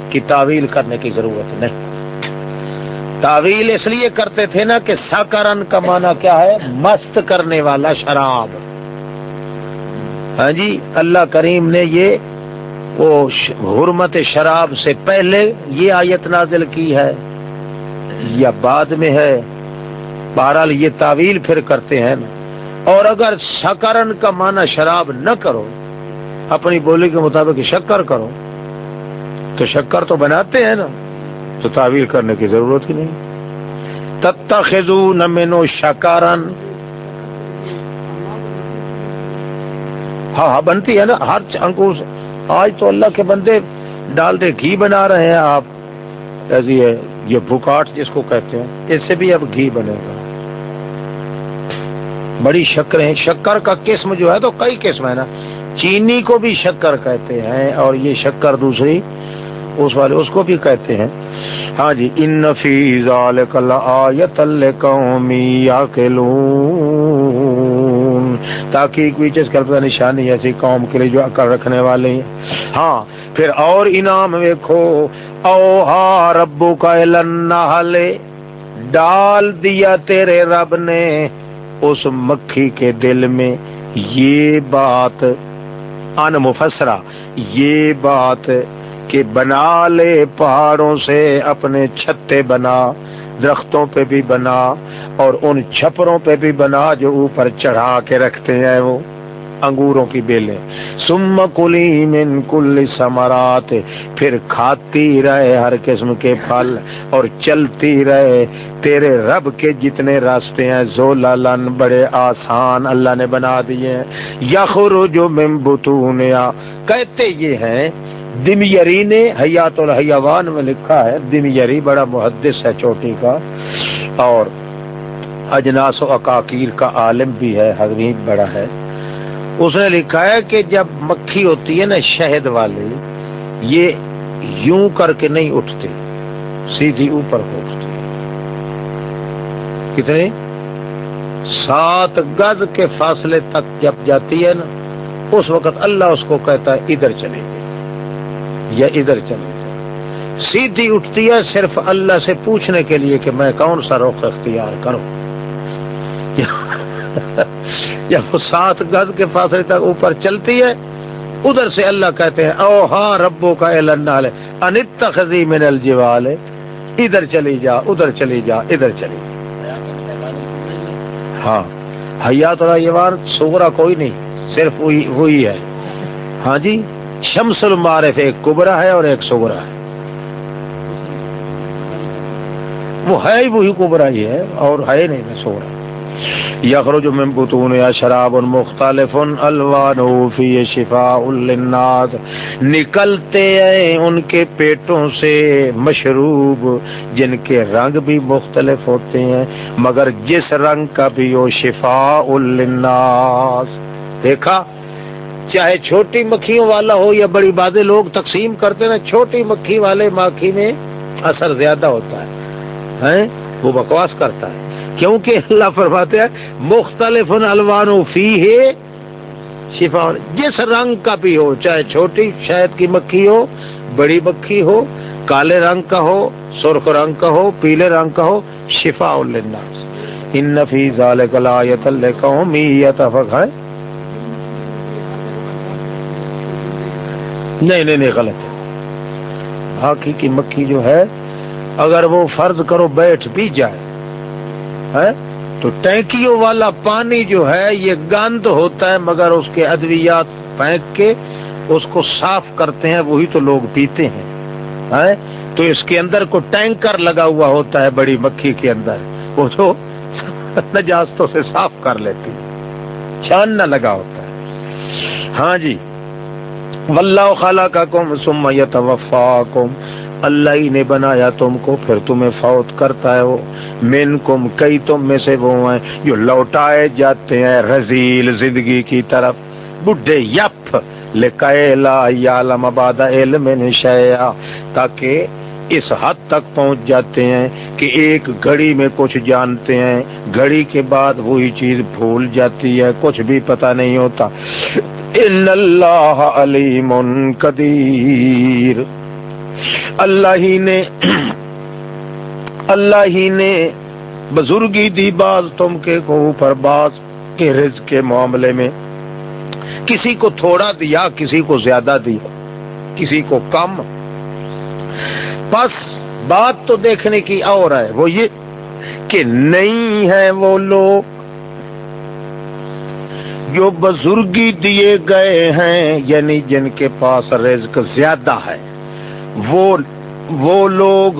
کی تعویل کرنے کی ضرورت نہیں۔ تعویل اس لیے کرتے تھے نا کہ ساکرن کا معنی کیا ہے؟ مست کرنے والا شراب۔ ہاں جی اللہ کریم نے یہ وہ حرمت شراب سے پہلے یہ آیت نازل کی ہے۔ یا بعد میں ہے۔ بہرحال یہ تعویل پھر کرتے ہیں۔ نا اور اگر سکرن کا معنی شراب نہ کرو اپنی بولی کے مطابق شکر کرو۔ تو شکر تو بناتے ہیں نا، تو تعویل کرنے کی ضرورت ہی نہیں۔ تتا خزو نمینو شکارن ہاں ہاں بنتی ہے نا، ہر انکور آج تو اللہ کے بندے ڈال دے، گھی بنا رہے ہیں آپ۔ ایسی ہے، یہ بکاٹ جس کو کہتے ہیں، اس سے بھی اب گھی بنے گا۔ بڑی شکر شکر کا قسم جو ہے تو کئی قسم ہے نا۔ چینی کو بھی شکر کہتے ہیں اور یہ شکر دوسری اس والے اس کو بھی کہتے ہیں۔ ہاں جی ان فیض آیت قومی تاکہ کوئی چیز نشانی ایسی قوم کے لیے جو عقل رکھنے والے ہیں۔ ہاں پھر اور انعام ویکھو۔ او ہا ربو کا ڈال دیا تیرے رب نے اس مکھی کے دل میں یہ بات۔ ان مفسرا یہ بات کہ بنا لے پہاڑوں سے اپنے چھتے بنا، درختوں پہ بھی بنا اور ان چھپروں پہ بھی بنا جو اوپر چڑھا کے رکھتے ہیں وہ۔ انگوروں کی بیلیں۔ سم کلی من کل سمرات پھر کھاتی رہے ہر قسم کے پھل اور چلتی رہے۔ تیرے رب کے جتنے راستے ہیں زولالن بڑے آسان اللہ نے بنا دیے۔ یخرج من بطونیا کہتے یہ ہیں، دمیری نے حیات الحیوان میں لکھا ہے۔ دمیری بڑا محدث ہے چوٹی کا۔ اور اجناس و اکاکیر کا عالم بھی ہے حضرت بڑا ہے۔ اس نے لکھا ہے کہ جب مکھی ہوتی ہے نا شہد والی، یہ یوں کر کے نہیں اٹھتے سیدھی اوپر کو اٹھتی۔ کتنے؟ سات گز کے فاصلے تک جب جاتی ہے نا، اس وقت اللہ اس کو کہتا ہے، ادھر چلے گئے یا ادھر چلے گئے سیدھی اٹھتی ہے صرف اللہ سے پوچھنے کے لیے کہ میں کون سا رخ اختیار کروں؟ یا وہ سات گز کے فاصلے تک اوپر چلتی ہے، ادھر سے اللہ کہتے ہیں او ہاں ربو کا اعلان انت خزی من الجوال، ادھر چلی جا، ادھر چلی جا، ادھر چلی جا۔ ہاں حیات اور ایوان سغرا کوئی نہیں، صرف وہی ہے۔ ہاں جی شمس المعارف ایک کبرا ہے اور ایک سغرا ہے۔ وہ ہے ہی وہی کبرا ہی ہے اور ہے نہیں، میں سغرا۔ یخرج من بطون یا شراب مختلف الوان فی شفاء للناس۔ نکلتے ہیں ان کے پیٹوں سے مشروب جن کے رنگ بھی مختلف ہوتے ہیں، مگر جس رنگ کا بھی ہو شفاء للناس۔ دیکھا؟ چاہے چھوٹی مکھیوں والا ہو یا بڑی باتیں لوگ تقسیم کرتے نا، چھوٹی مکھی والے مکھی میں اثر زیادہ ہوتا ہے وہ بکواس کرتا ہے۔ کیونکہ اللہ فرماتے ہیں مختلف الوان فی ہے شفا۔ جس رنگ کا بھی ہو، چاہے چھوٹی شہد کی مکھی ہو، بڑی مکھی ہو، کالے رنگ کا ہو، سرخ رنگ کا ہو، پیلے رنگ کا ہو، شفا الناس ان نفی ذالک الایت لقوم یتفقهون نہیں نہیں نہیں، غلط ہے۔ باقی کی مکھی جو ہے، اگر وہ فرض کرو بیٹھ بھی جائے ہے، تو ٹینکیوں والا پانی جو ہے، یہ گند ہوتا ہے، مگر اس کے ادویات پھینک کے اس کو صاف کرتے ہیں، وہی تو لوگ پیتے ہیں۔ تو اس کے اندر کو ٹینکر لگا ہوا ہوتا ہے، بڑی مکھی کے اندر۔ وہ جو نجاستوں سے صاف کر لیتی ہے۔ چھان نہ لگا ہوتا ہے۔ ہاں جی۔ واللہ خالہ کا کم سم یتوفا کم اللہ ہی نے بنایا تم کو، پھر تمہیں فوت کرتا ہے وہ۔ من کم کئی تم میں سے وہ ہیں جو لوٹائے جاتے ہیں رزیل زندگی کی طرف۔ بڈھے یپ لکیلا یعلم بعد علم تاکہ اس حد تک پہنچ جاتے ہیں کہ ایک گھڑی میں کچھ جانتے ہیں۔ گھڑی کے بعد وہی چیز بھول جاتی ہے، کچھ بھی پتہ نہیں ہوتا۔ ان اللہ علیم قدیر۔ اللہ ہی نے اللہ ہی نے بزرگی دی باز تم کے کو اوپر باز کے رزق کے معاملے میں کسی کو تھوڑا دیا، کسی کو زیادہ دیا، کسی کو کم۔ بس بات تو دیکھنے کی اور ہے، وہ یہ کہ نہیں ہے وہ لوگ جو بزرگی دیے گئے ہیں یعنی جن کے پاس رزق زیادہ ہے۔ وہ وہ لوگ